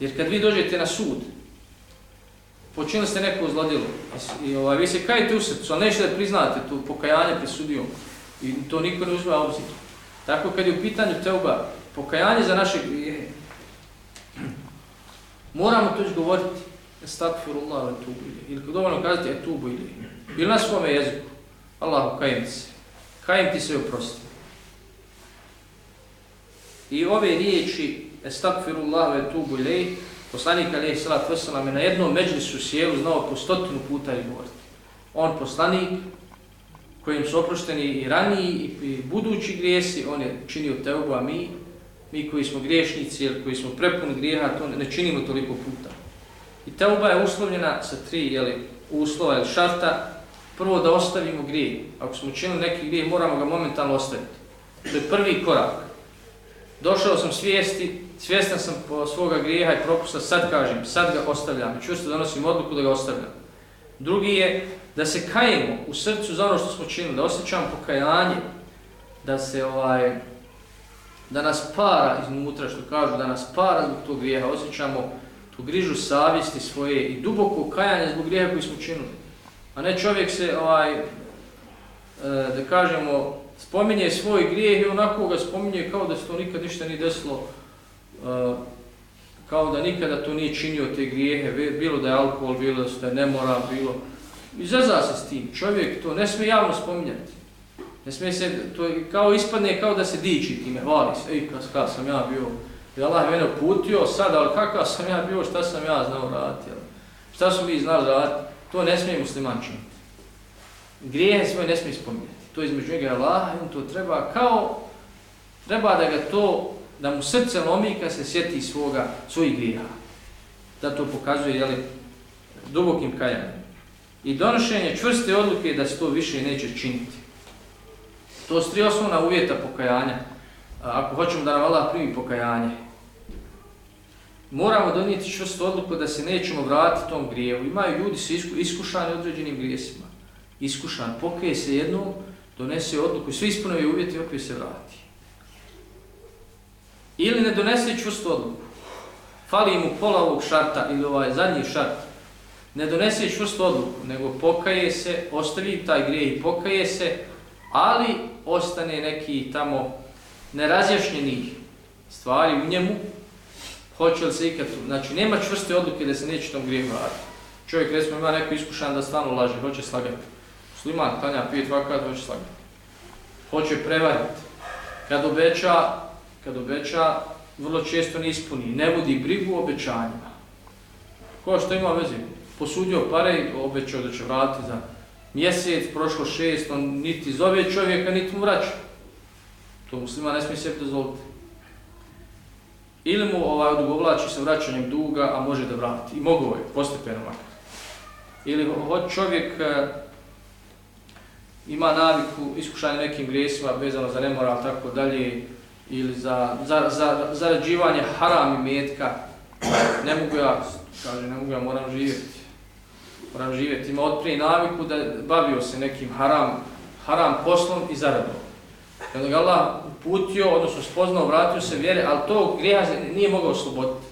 Jer kad vi dođete na sud, počinili ste neko zlodilo, i ovaj, vi se kajete u srcu, ali nećete da priznate tu pokajanje pred sudijom, i to niko ne uzme obzir. Tako kad je u pitanju teuba, pokajanje za naše grijehe. Moramo to izgovoriti. Estakfirullah ve tubu ili. Ili dovoljno kazati etubu ili. Ili na svome jeziku. Allahu, kajem se. Kajim ti se oprosti. I ove riječi Estakfirullah ve tubu. Poslanik alaih sallat wasalam je na jednom međlisu sjelu znao po stotinu puta i govoriti. On poslanik kojim su oprošteni i raniji i budući grijesi, on je činio teubu, a mi mi koji smo griješnici ili koji smo prepuni grijeha, to ne činimo toliko puta. I teuba je uslovljena sa tri jeli, uslova ili šarta. Prvo da ostavimo grije. Ako smo učinili neki grije, moramo ga momentalno ostaviti. To je prvi korak. Došao sam svijesti, svjestan sam po svoga grijeha i propusta, sad kažem, sad ga ostavljam. Čusto donosim odluku da ga ostavljam. Drugi je da se kajemo u srcu za ono što smo činili, da osjećamo pokajanje, da se ovaj, da nas para iznutra, što kažu, da nas para zbog tog grijeha, osjećamo tu grižu savjesti svoje i duboko kajanje zbog grijeha koji smo činili. A ne čovjek se, ovaj, e, da kažemo, spominje svoj grijeh i onako ga spominje kao da se to nikad ništa ni desilo, e, kao da nikada to nije činio te grijehe, bilo da je alkohol, bilo da je nemora, bilo... Izreza se s tim, čovjek to ne smije javno spominjati. Ne smije se, to je kao ispadne kao da se diči time, hvali se, ej, kas sam ja bio, je Allah mene putio sad, ali kakav sam ja bio, šta sam ja znao raditi, šta su mi znali raditi, to ne smije musliman činiti. Grijehe svoje ne smije spominjati, to između njega Allah, i on to treba kao, treba da ga to, da mu srce lomi kad se sjeti svoga, svojih grijeha. Da to pokazuje, jeli, dubokim kajanjem. I donošenje čvrste odluke da se to više neće činiti. To su tri osnovna uvjeta pokajanja. Ako hoćemo da nam Allah primi pokajanje, moramo donijeti čvrstu odluku da se nećemo vratiti tom grijevu. Imaju ljudi su iskušani određenim grijesima. Iskušan, pokaje se jednom, donese odluku i svi ispunovi uvjeti opet se vrati. Ili ne donese čvrstu odluku. Fali mu pola ovog šarta ili ovaj zadnji šart. Ne donese čvrstu odluku, nego pokaje se, ostavi taj grijeh i pokaje se, ali ostane neki tamo nerazjašnjenih stvari u njemu, hoće li se ikad, znači nema čvrste odluke da se neće tom grijehu raditi. Čovjek recimo ima neko iskušan da stano laže, hoće slagati. Sliman, Tanja, pije dva kada hoće slagati. Hoće prevariti. Kad obeća, kad obeća, vrlo često ne ispuni, ne vodi brigu o obećanjima. Ko što ima vezi? Posudio pare i obećao da će vratiti za mjesec, prošlo šest, on niti zove čovjeka, niti mu vraća. To muslima ne smije sebi dozvoliti. Ili mu ovaj, odugovlači sa vraćanjem duga, a može da vrati. I mogo ovaj, je, postepeno makar. Ili hod čovjek e, ima naviku iskušanja nekim grijesima vezano za nemoral, tako dalje, ili za, za, za zarađivanje haram i metka, ne mogu ja, kaže, ne mogu ja, moram živjeti moram živjeti, ima otprije naviku da bavio se nekim haram, haram poslom i zaradom. Kada ga Allah uputio, odnosno spoznao, vratio se vjere, ali to grijeha nije mogao osloboditi.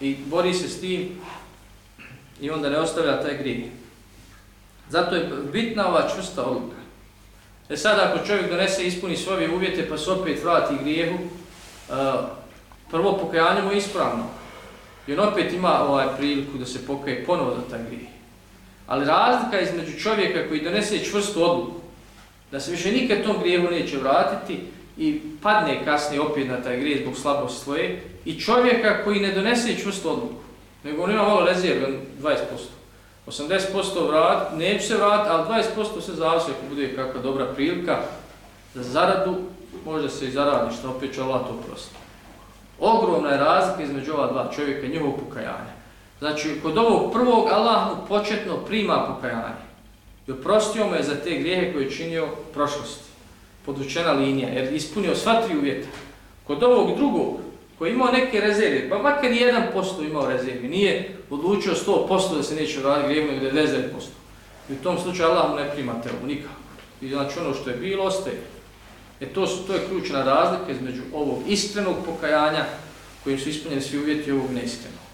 I bori se s tim i onda ne ostavlja taj grijeh. Zato je bitna ova čusta odluka. E sad ako čovjek donese i ispuni svoje uvjete pa se opet vrati grijehu, e, prvo pokajanje mu je ispravno. I on opet ima ovaj priliku da se pokaje ponovo za taj grijeh. Ali razlika između čovjeka koji donese čvrstu odluku, da se više nikad tom grijehu neće vratiti i padne kasnije opet na taj grijeh zbog slabosti svoje, i čovjeka koji ne donese čvrstu odluku, nego on ima malo rezervan 20%. 80% vrat, neće se vrat, ali 20% se zavisi ako bude kakva dobra prilika za zaradu, možda se i zaradi što opet će Allah to prosto. Ogromna je razlika između ova dva čovjeka i njegovog pokajanja. Znači, kod ovog prvog Allah mu početno prima pokajanje. I oprostio mu je za te grijehe koje je činio u prošlosti. Podvučena linija, jer ispunio sva tri uvjeta. Kod ovog drugog, koji je imao neke rezerve, pa makar 1% imao rezerve, nije odlučio 100% da se neće raditi grijevom, nego 99%. I u tom slučaju Allah mu ne prima telu, nikako. I znači ono što je bilo, ostaje. E to, su, to je ključna razlika između ovog iskrenog pokajanja kojim su ispunjeni svi uvjeti ovog neiskrenog.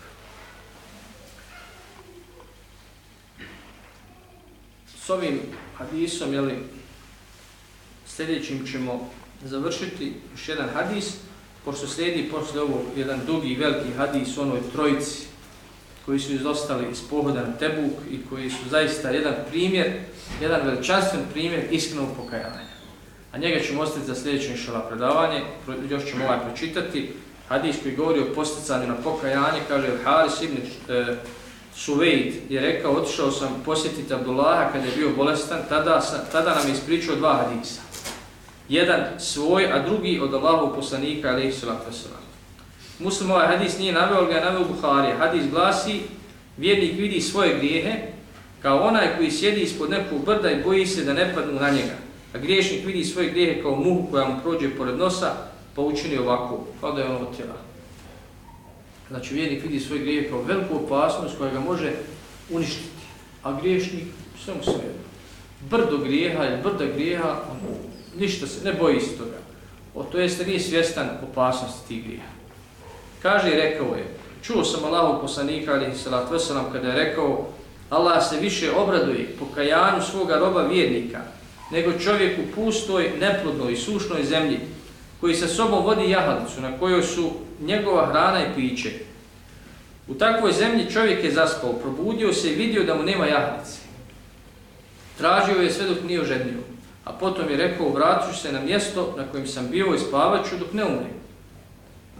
S ovim hadisom, jeli, sljedećim ćemo završiti. Još jedan hadis, pošto slijedi posle ovog jedan dugi i veliki hadis onoj trojici koji su izostali iz pohoda na Tebuk i koji su zaista jedan primjer, jedan veličanstven primjer iskrenog pokajanja a njega ćemo ostaviti za sljedeće inšala predavanje, još ćemo ovaj pročitati. Hadis koji govori o posticanju na pokajanje, kaže Haris ibn e, Suvejd je rekao, otišao sam posjetiti Abdullaha kada je bio bolestan, tada, sam, tada nam je ispričao dva hadisa. Jedan svoj, a drugi od Allahov poslanika, alaihi salatu wasalam. Muslim ovaj hadis nije naveo, ali ga je naveo Buhari. Hadis glasi, vjernik vidi svoje grijehe, kao onaj koji sjedi ispod nekog brda i boji se da ne padnu na njega. A griješnik vidi svoje grijehe kao muhu koja mu prođe pored nosa, pa učini ovako, pa da je ono tjela. Znači vjernik vidi svoj grijehe kao veliku opasnost koja ga može uništiti. A griješnik, sve mu sve. Brdo grijeha ili brda grijeha, on ništa se, ne boji se toga. O, to jeste nije svjestan opasnosti tih grijeha. Kaže i rekao je, čuo sam Allahog poslanika, ali salat veselam, kada je rekao, Allah se više obraduje pokajanju svoga roba vjernika, nego čovjek u pustoj, neplodnoj i sušnoj zemlji, koji sa sobom vodi jahalicu, na kojoj su njegova hrana i piće. U takvoj zemlji čovjek je zaspao, probudio se i vidio da mu nema jahnice. Tražio je sve dok nije ožednio, a potom je rekao, vratit se na mjesto na kojem sam bio i spavaću dok ne umrem.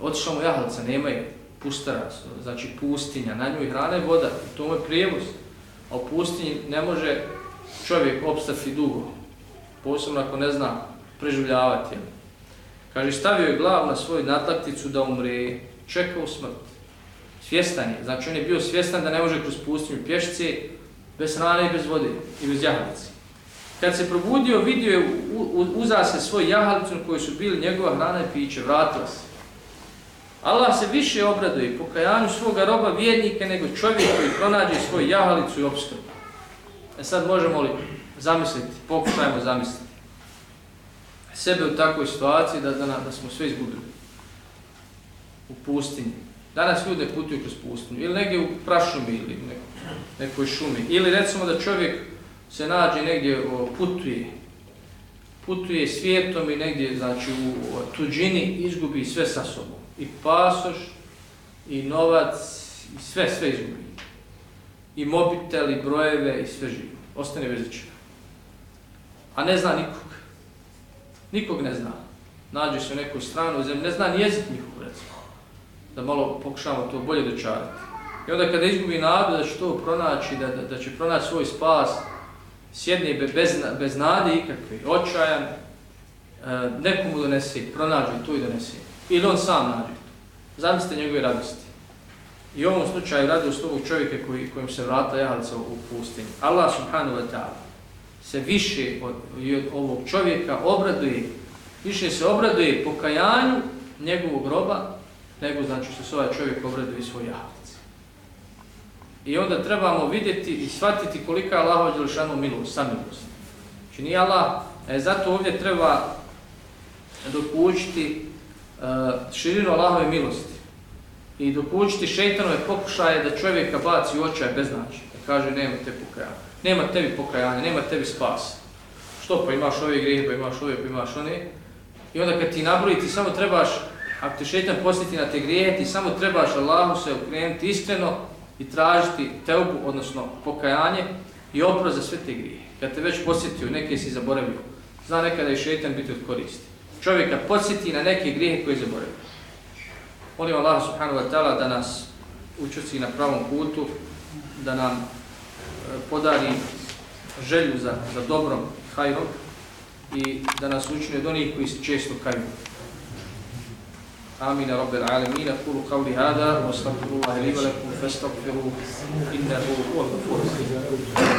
Otišla mu jahalica, nema je, pustara, znači pustinja, na njoj hrana i voda, to je prijevoz. A u pustinji ne može čovjek opstati dugo, posebno ako ne zna preživljavati. Kaže, stavio je glavu na svoju natlakticu da umre, čekao smrt. Svjestan je, znači on je bio svjestan da ne može kroz pustinju pješice, bez hrane i bez vode i bez jahalice. Kad se probudio, vidio je, uza se svoj jahalicu na kojoj su bili njegova hrana i piće, vratila se. Allah se više obraduje pokajanju svoga roba vjernika nego čovjek koji pronađe svoju jahalicu i obskrbu. E sad možemo li zamisliti, pokušajmo zamisliti sebe u takvoj situaciji da, da, da smo sve izgubili u pustinji. Danas ljude putuju kroz pustinju ili negdje u prašumi ili neko, nekoj šumi. Ili recimo da čovjek se nađe negdje, o, putuje, putuje svijetom i negdje znači, u o, tuđini izgubi sve sa sobom. I pasoš, i novac, i sve, sve izgubi. I mobitel, i brojeve, i sve živo. Ostane bez A ne zna nikog. Nikog ne zna. Nađe se u nekoj stranu zemlji, ne zna ni jezik njihov, recimo. Da malo pokušamo to bolje dočarati. I onda kada izgubi nadu da će to pronaći, da, da, da će pronaći svoj spas, sjedne bez, bez nade ikakve, očajan, e, nekomu donese, pronađe to i donese. Ili on sam nađe. Zamislite njegove radosti. I u ovom slučaju radost ovog čovjeka koji, kojim se vrata jahalica u pustinji. Allah subhanahu wa ta'ala se više od, od ovog čovjeka obraduje, više se obraduje pokajanju njegovog groba, nego znači što se ovaj čovjek obraduje svoj jahalici. I onda trebamo vidjeti i shvatiti kolika je Allahova djelišanu milost, samilost. Znači nije Allah, e, zato ovdje treba dokućiti e, širinu Allahove milosti i dokućiti šeitanove pokušaje da čovjeka baci u očaj bez načina, da kaže nema te pokajanja. Nema tebi pokajanja, nema tebi spas. Što pa imaš ove grijehe, pa imaš ove, pa imaš one. I onda kad ti nabroji, ti samo trebaš, ako te šetan posjeti na te grijehe, ti samo trebaš Allahu se okrenuti iskreno i tražiti teubu, odnosno pokajanje i oprost za sve te grijehe. Kad te već posjetio, neke si zaboravio, zna nekada je šetan biti od koristi. Čovjeka podsjeti na neke grijehe koje je zaboravio. Molim Allah subhanahu wa ta'ala da nas učuci na pravom putu, da nam podari želju za, za dobrom hajrom i da nas učine od onih koji se često kaju. آمين رب العالمين أقول قولي هذا واستغفر الله لي ولكم فاستغفروه إنه هو الغفور الرحيم